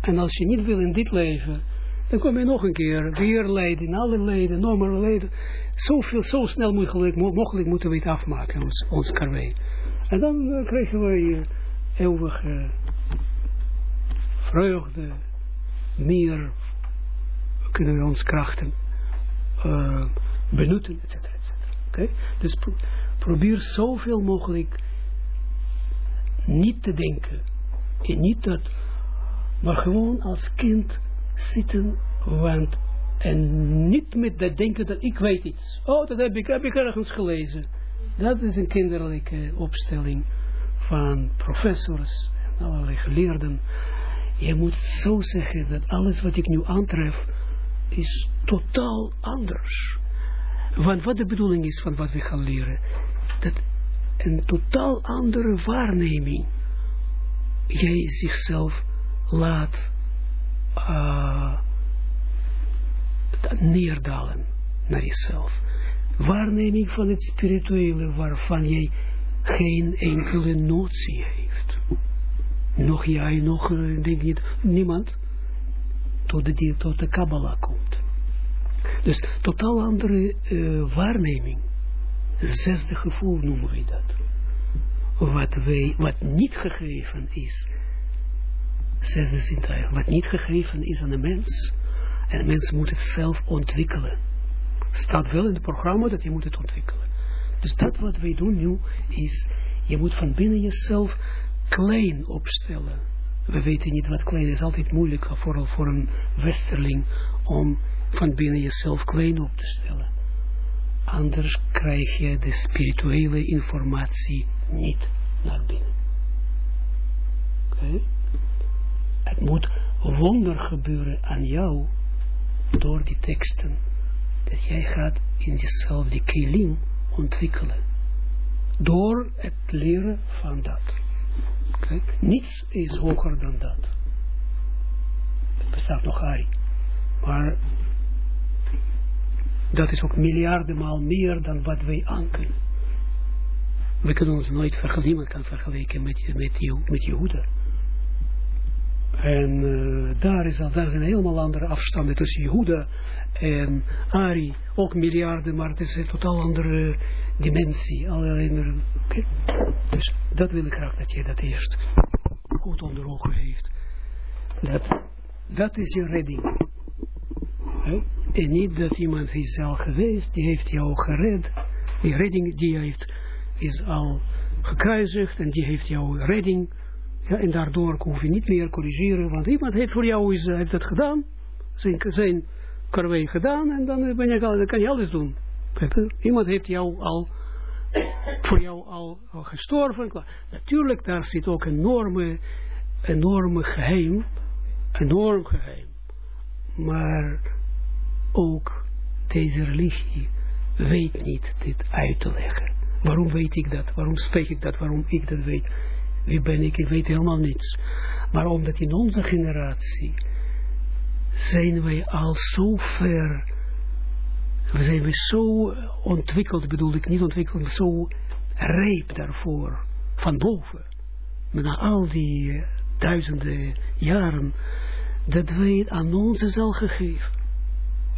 En als je niet wil in dit leven, dan kom je nog een keer weer lijden, alle lijden, normale lijden. Zoveel, zo snel mogelijk, mogelijk moeten we het afmaken, ons, ons. En dan uh, krijgen we uh, eeuwige vreugde, meer kunnen we ons krachten uh, benutten, etc. etc. Okay? Dus pro probeer zoveel mogelijk niet te denken. En niet dat, maar gewoon als kind zitten, want en niet met dat denken dat ik weet iets. Oh, dat heb ik, heb ik ergens gelezen. Dat is een kinderlijke opstelling van professors en allerlei geleerden. Je moet zo zeggen dat alles wat ik nu aantref is totaal anders. Want wat de bedoeling is van wat we gaan leren, dat een totaal andere waarneming jij zichzelf laat uh, neerdalen naar jezelf. Waarneming van het spirituele waarvan jij geen enkele notie heeft. Nog jij, nog, uh, denk niet, niemand, tot de, tot de Kabbalah komt. Dus totaal andere uh, waarneming. Zesde gevoel noemen we dat. Wat, wij, wat niet gegeven is. Zesde zintuig. Wat niet gegeven is aan de mens. En de mens moet het zelf ontwikkelen. Staat wel in het programma dat je moet het ontwikkelen. Dus dat wat wij doen nu is, je moet van binnen jezelf klein opstellen. We weten niet wat klein is, altijd moeilijk, vooral voor een westerling, om van binnen jezelf klein op te stellen. Anders krijg je de spirituele informatie niet naar binnen. Oké? Het moet wonder gebeuren aan jou door die teksten. Dat jij gaat in jezelf die kilim ontwikkelen. Door het leren van dat. Kijk, niets is hoger dan dat. Het bestaat nog Ari. Maar dat is ook miljardenmaal meer dan wat wij aankunnen. We kunnen ons nooit vergelijken, niemand kan vergelijken met, met, met Jehoede. En uh, daar, is daar zijn helemaal andere afstanden tussen Jehoede en Ari. Ook miljarden, maar het is een totaal andere dimensie. Alleen, okay. Dus dat wil ik graag dat je dat eerst goed onder ogen heeft. Dat, dat is je redding. En niet dat iemand is al geweest, die heeft jou gered. Die redding die heeft, is al gekruisigd en die heeft jouw redding. Ja, en daardoor hoef je niet meer corrigeren, want iemand heeft voor jou is, heeft dat gedaan. Zijn, zijn karwei gedaan en dan, ben je, dan kan je alles doen. Iemand heeft jou al, voor jou al, al gestorven. Natuurlijk, daar zit ook een enorme, enorme geheim. Enorm geheim. Maar ook deze religie weet niet dit uit te leggen. Waarom weet ik dat? Waarom spreek ik dat? Waarom ik dat weet? Wie ben ik? Ik weet helemaal niets. Maar omdat in onze generatie zijn wij al zo ver, zijn we zo ontwikkeld, bedoel ik niet ontwikkeld, zo rijp daarvoor, van boven. Na al die duizenden jaren, dat wij het aan ons is al gegeven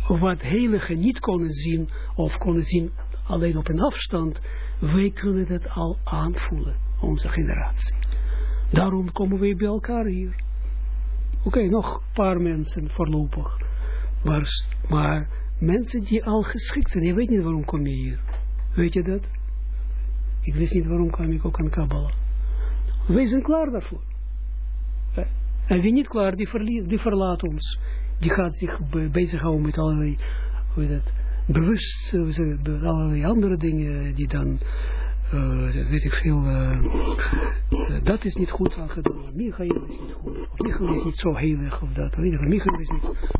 wat heiligen niet konden zien, of konden zien alleen op een afstand, wij kunnen dat al aanvoelen, onze generatie. Daarom komen wij bij elkaar hier. Oké, nog een paar mensen voorlopig. Maar, maar mensen die al geschikt zijn, je weet niet waarom kom je hier. Weet je dat? Ik wist niet waarom kwam ik ook aan Kabbalah. Wij zijn klaar daarvoor. En wie niet klaar, die verlaat ons die gaat zich bezighouden met allerlei, hoe dat, bewust, allerlei andere dingen die dan uh, weet ik veel, uh, dat is niet goed aangedaan, Michael is niet goed, of Michael is niet zo heilig, of dat, Michael is niet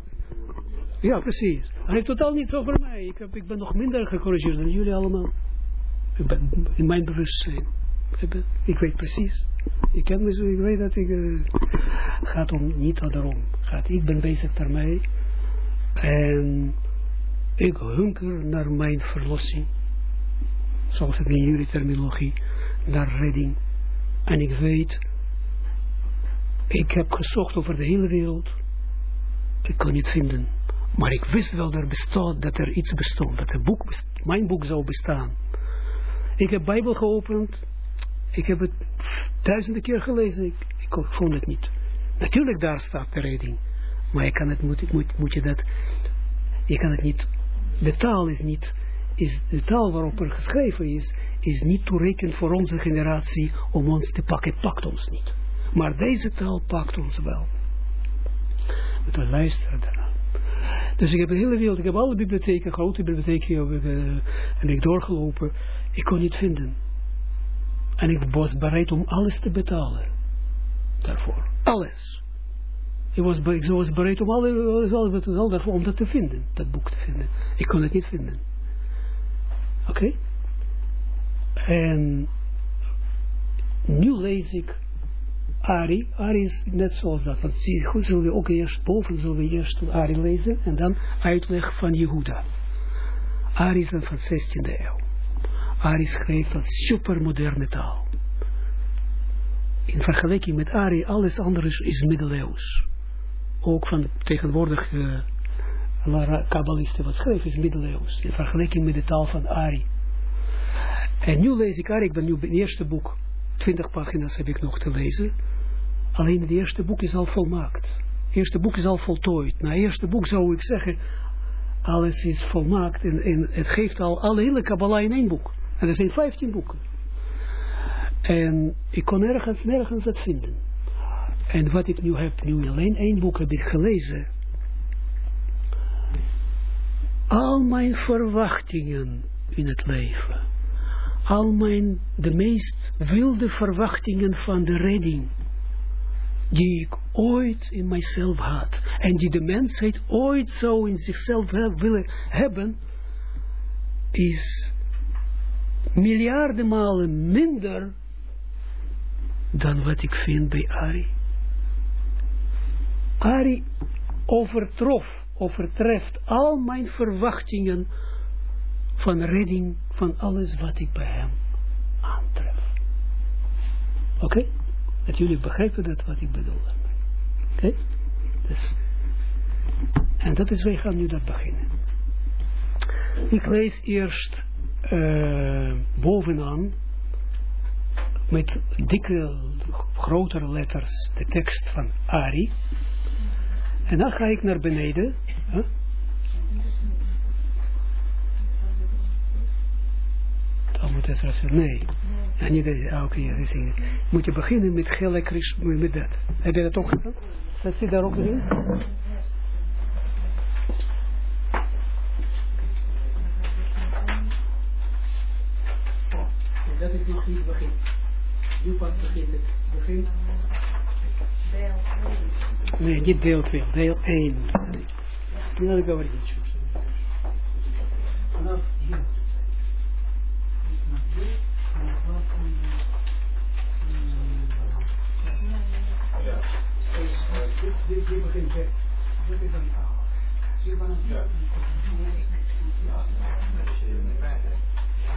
ja, precies. Hij heeft totaal niets over mij. Ik, heb, ik ben nog minder gecorrigeerd dan jullie allemaal. In mijn bewustzijn. Ik weet precies. Ik ken me zo, ik weet dat ik... Uh, gaat om, niet daarom. Gaat, ik ben bezig daarmee. En ik hunker naar mijn verlossing. Zoals het in jullie terminologie. Naar redding. En ik weet... Ik heb gezocht over de hele wereld. Ik kon niet vinden. Maar ik wist wel dat er bestaat, dat er iets bestond. Dat er boek, mijn boek zou bestaan. Ik heb Bijbel geopend. Ik heb het duizenden keer gelezen. Ik, ik vond het niet. Natuurlijk daar staat de redding. Maar je kan het, moet, moet, moet je dat, je kan het niet, de taal is niet, is de taal waarop er geschreven is, is niet toerekend voor onze generatie om ons te pakken. Het pakt ons niet. Maar deze taal pakt ons wel. We luisteren daarna. Dus ik heb de hele wereld, ik heb alle bibliotheken, grote bibliotheken, heb ik, uh, ik doorgelopen. Ik kon niet vinden. En ik was bereid om alles te betalen. Daarvoor. Alles. Ik was, ik was bereid om alles, alles, alles daarvoor, om dat te vinden. Dat boek te vinden. Ik kon het niet vinden. Oké? Okay? En nu lees ik Ari, Ari is net zoals dat. Want goed zullen we ook eerst, boven zullen we eerst Ari lezen en dan uitleg van Jehuda. Ari is dan van 16e eeuw. Ari schreef dat supermoderne taal. In vergelijking met Ari, alles andere is middeleeuws. Ook van tegenwoordig uh, kabbalisten wat schreef is middeleeuws. In vergelijking met de taal van Ari. En nu lees ik Ari, ik ben nu bij het eerste boek 20 pagina's heb ik nog te lezen. Alleen het eerste boek is al volmaakt. Het eerste boek is al voltooid. Na het eerste boek zou ik zeggen, alles is volmaakt en het geeft al alle hele Kabbalah in één boek. En er zijn 15 boeken. En ik kon nergens, nergens dat vinden. En wat ik nu heb, nu alleen één boek heb ik gelezen. Al mijn verwachtingen in het leven al mijn, de meest wilde verwachtingen van de redding, die ik ooit in mijzelf had, en die de mensheid ooit zou in zichzelf willen hebben, is miljarden malen minder dan wat ik vind bij Ari. Ari overtrof, overtreft al mijn verwachtingen van redding van alles wat ik bij hem aantref. Oké? Okay? Dat jullie begrijpen dat wat ik bedoel. Oké? Dus, en dat is, wij gaan nu dat beginnen. Ik lees eerst uh, bovenaan met dikke, grotere letters de tekst van Ari. En dan ga ik naar beneden. Huh? het nee. En niet, ah, oké, okay, moet je beginnen met Gele met dat. Heb je dat ook gedaan? Dat zit daar ook in? nog niet het begin. Nu pas begint het. Begin. Deel 2. Nee, niet deel 2, deel 1. Не надо говорить ничего. Vanaf hier. Dit begint weg. Dit is een taal. Zie je wat een taal? Dit begint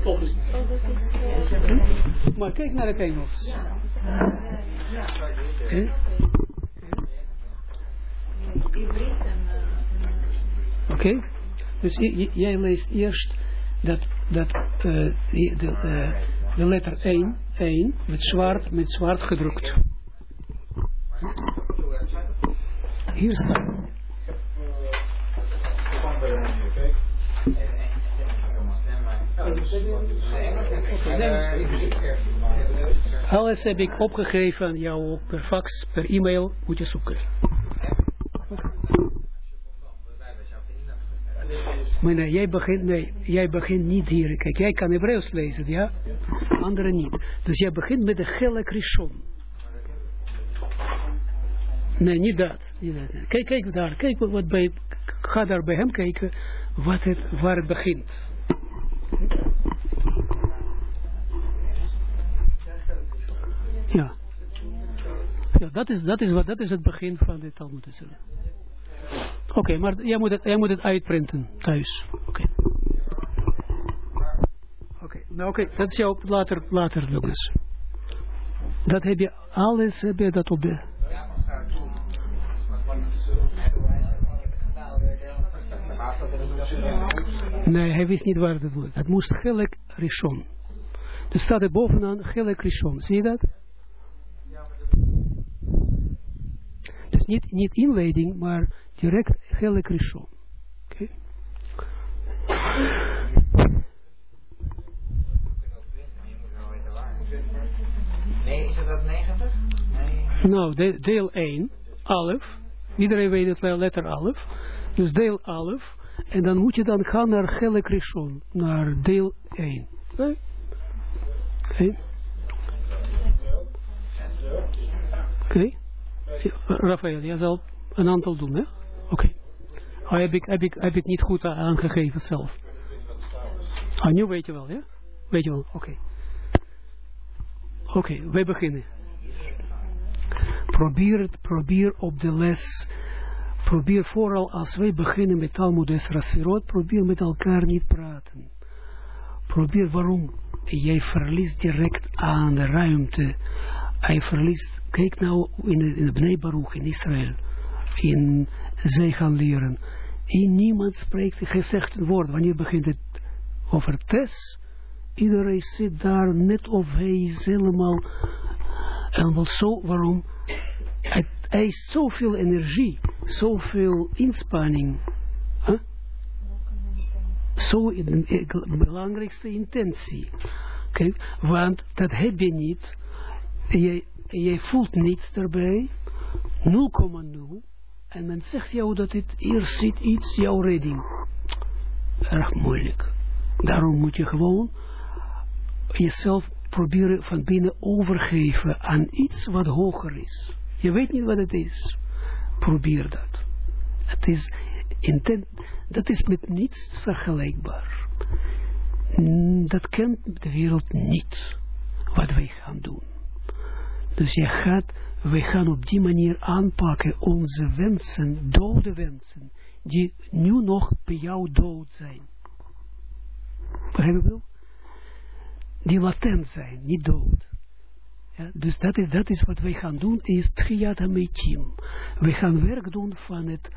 Stop. Maar kijk naar het Engels. Ja. Oké, okay. dus jij leest eerst dat, dat uh, de, uh, de letter 1, 1, met zwart, met zwart gedrukt. Hier staat. Alles heb ik opgegeven aan jou per fax, per e-mail, moet je zoeken. Maar nee, jij begint, nee, jij begint niet hier. Kijk, jij kan Hebreeuws lezen, ja? Anderen niet. Dus jij begint met de gele krishon. Nee, niet dat. Niet dat. Kijk, kijk daar. Kijk wat bij, ga daar bij hem kijken wat het, waar het begint. Ja. Ja, dat is, dat is, wat, dat is het begin van de Talmud. Oké, maar jij moet, het, jij moet het uitprinten thuis. Oké. Oké, nou oké, dat is jou later, later Douglas. Dat heb je, alles heb je dat op de... Nee, hij wist niet waar het was. Het moest gelijk rishon. Dus staat er bovenaan gelijk rishon. Zie je dat? Dus niet, niet inleiding, maar direct gelijk rishon. Oké. Nee, is dat 90? Nee. Nou, de, deel 1, alf. Iedereen weet het letter alf. Dus deel alf. En dan moet je dan gaan naar Gele Rishon, naar deel 1. Oké? Okay? Okay. Rafael, jij zal een aantal doen, hè? Oké. Oh, heb, ik, heb, ik, heb ik niet goed aangegeven zelf. Ah, nu weet je wel, ja? Weet je wel, oké. Oké, okay, wij beginnen. Probeer probeer op de les probeer vooral als wij beginnen met Talmud Esra probeer met elkaar niet praten. Probeer waarom. Jij verliest direct aan de ruimte. Hij verliest, kijk nou in in de Bnei Baruch in Israël. In, zij gaan leren. En niemand spreekt gezegd woord. Wanneer begint het over tes? Iedereen zit daar net of hij is helemaal... En wel zo, waarom? Is zoveel energie, zoveel inspanning. Huh? Zo de belangrijkste intentie. Want dat heb je niet. Je, je voelt niets erbij. 0,0. En men zegt jou dat het hier zit iets, jouw redding. Erg moeilijk. Daarom moet je gewoon jezelf proberen van binnen overgeven aan iets wat hoger is. Je weet niet wat het is. Probeer dat. Het is intent, dat is met niets vergelijkbaar. Mm, dat kent de wereld niet. Wat wij gaan doen. Dus je gaat, wij gaan op die manier aanpakken onze wensen, dode wensen, die nu nog bij jou dood zijn. Begrijp je wel? Die latent zijn, niet dood. Dus dat is, dat is wat wij gaan doen, is Tchiyat HaMeitim. We gaan werk doen van het,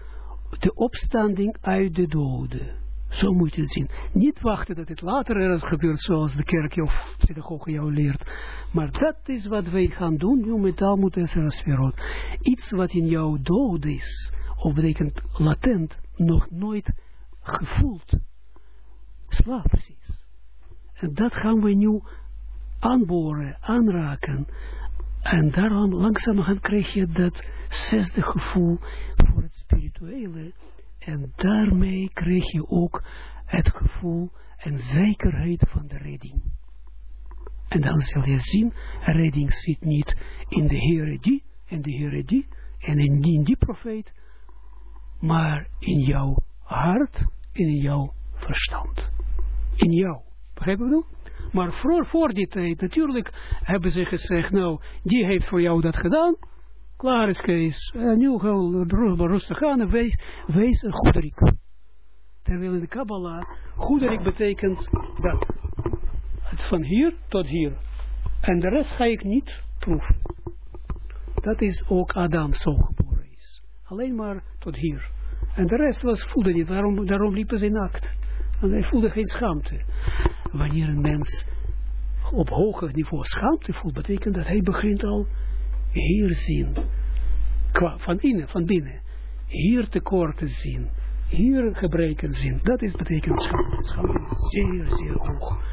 de opstanding uit de doden. Zo moet je het zien. Niet wachten dat het later ergens gebeurt, zoals de kerk of synagoge jou leert. Maar dat is wat wij gaan doen, nu met Almut en Iets wat in jou dood is, of betekent latent, nog nooit gevoeld. Slaap precies. En dat gaan we nu aanboren, aanraken. En daarom langzamerhand krijg je dat zesde gevoel voor het spirituele. En daarmee krijg je ook het gevoel en zekerheid van de redding. En dan zal je zien, redding zit niet in de Heere die, en de Heere die, en in die, in die profeet, maar in jouw hart, in jouw verstand. In jou. Begrijp je wat maar voor, voor die tijd, natuurlijk hebben ze gezegd, nou, die heeft voor jou dat gedaan. Klaar is Kees. En nu gaan we rustig aan en wees, wees een goederik. Terwijl in de Kabbalah, goederik betekent dat. Het van hier tot hier. En de rest ga ik niet proeven. Dat is ook Adam zo geboren is. Alleen maar tot hier. En de rest was voelde niet. Daarom, daarom liepen ze naakt. En hij voelde geen schaamte wanneer een mens op hoger niveau schaamte voelt, betekent dat hij begint al hier zien. Qua, van innen, van binnen. Hier tekorten zien. Hier gebreken zien. Dat is betekent schaamte. Schaamte is zeer, zeer hoog.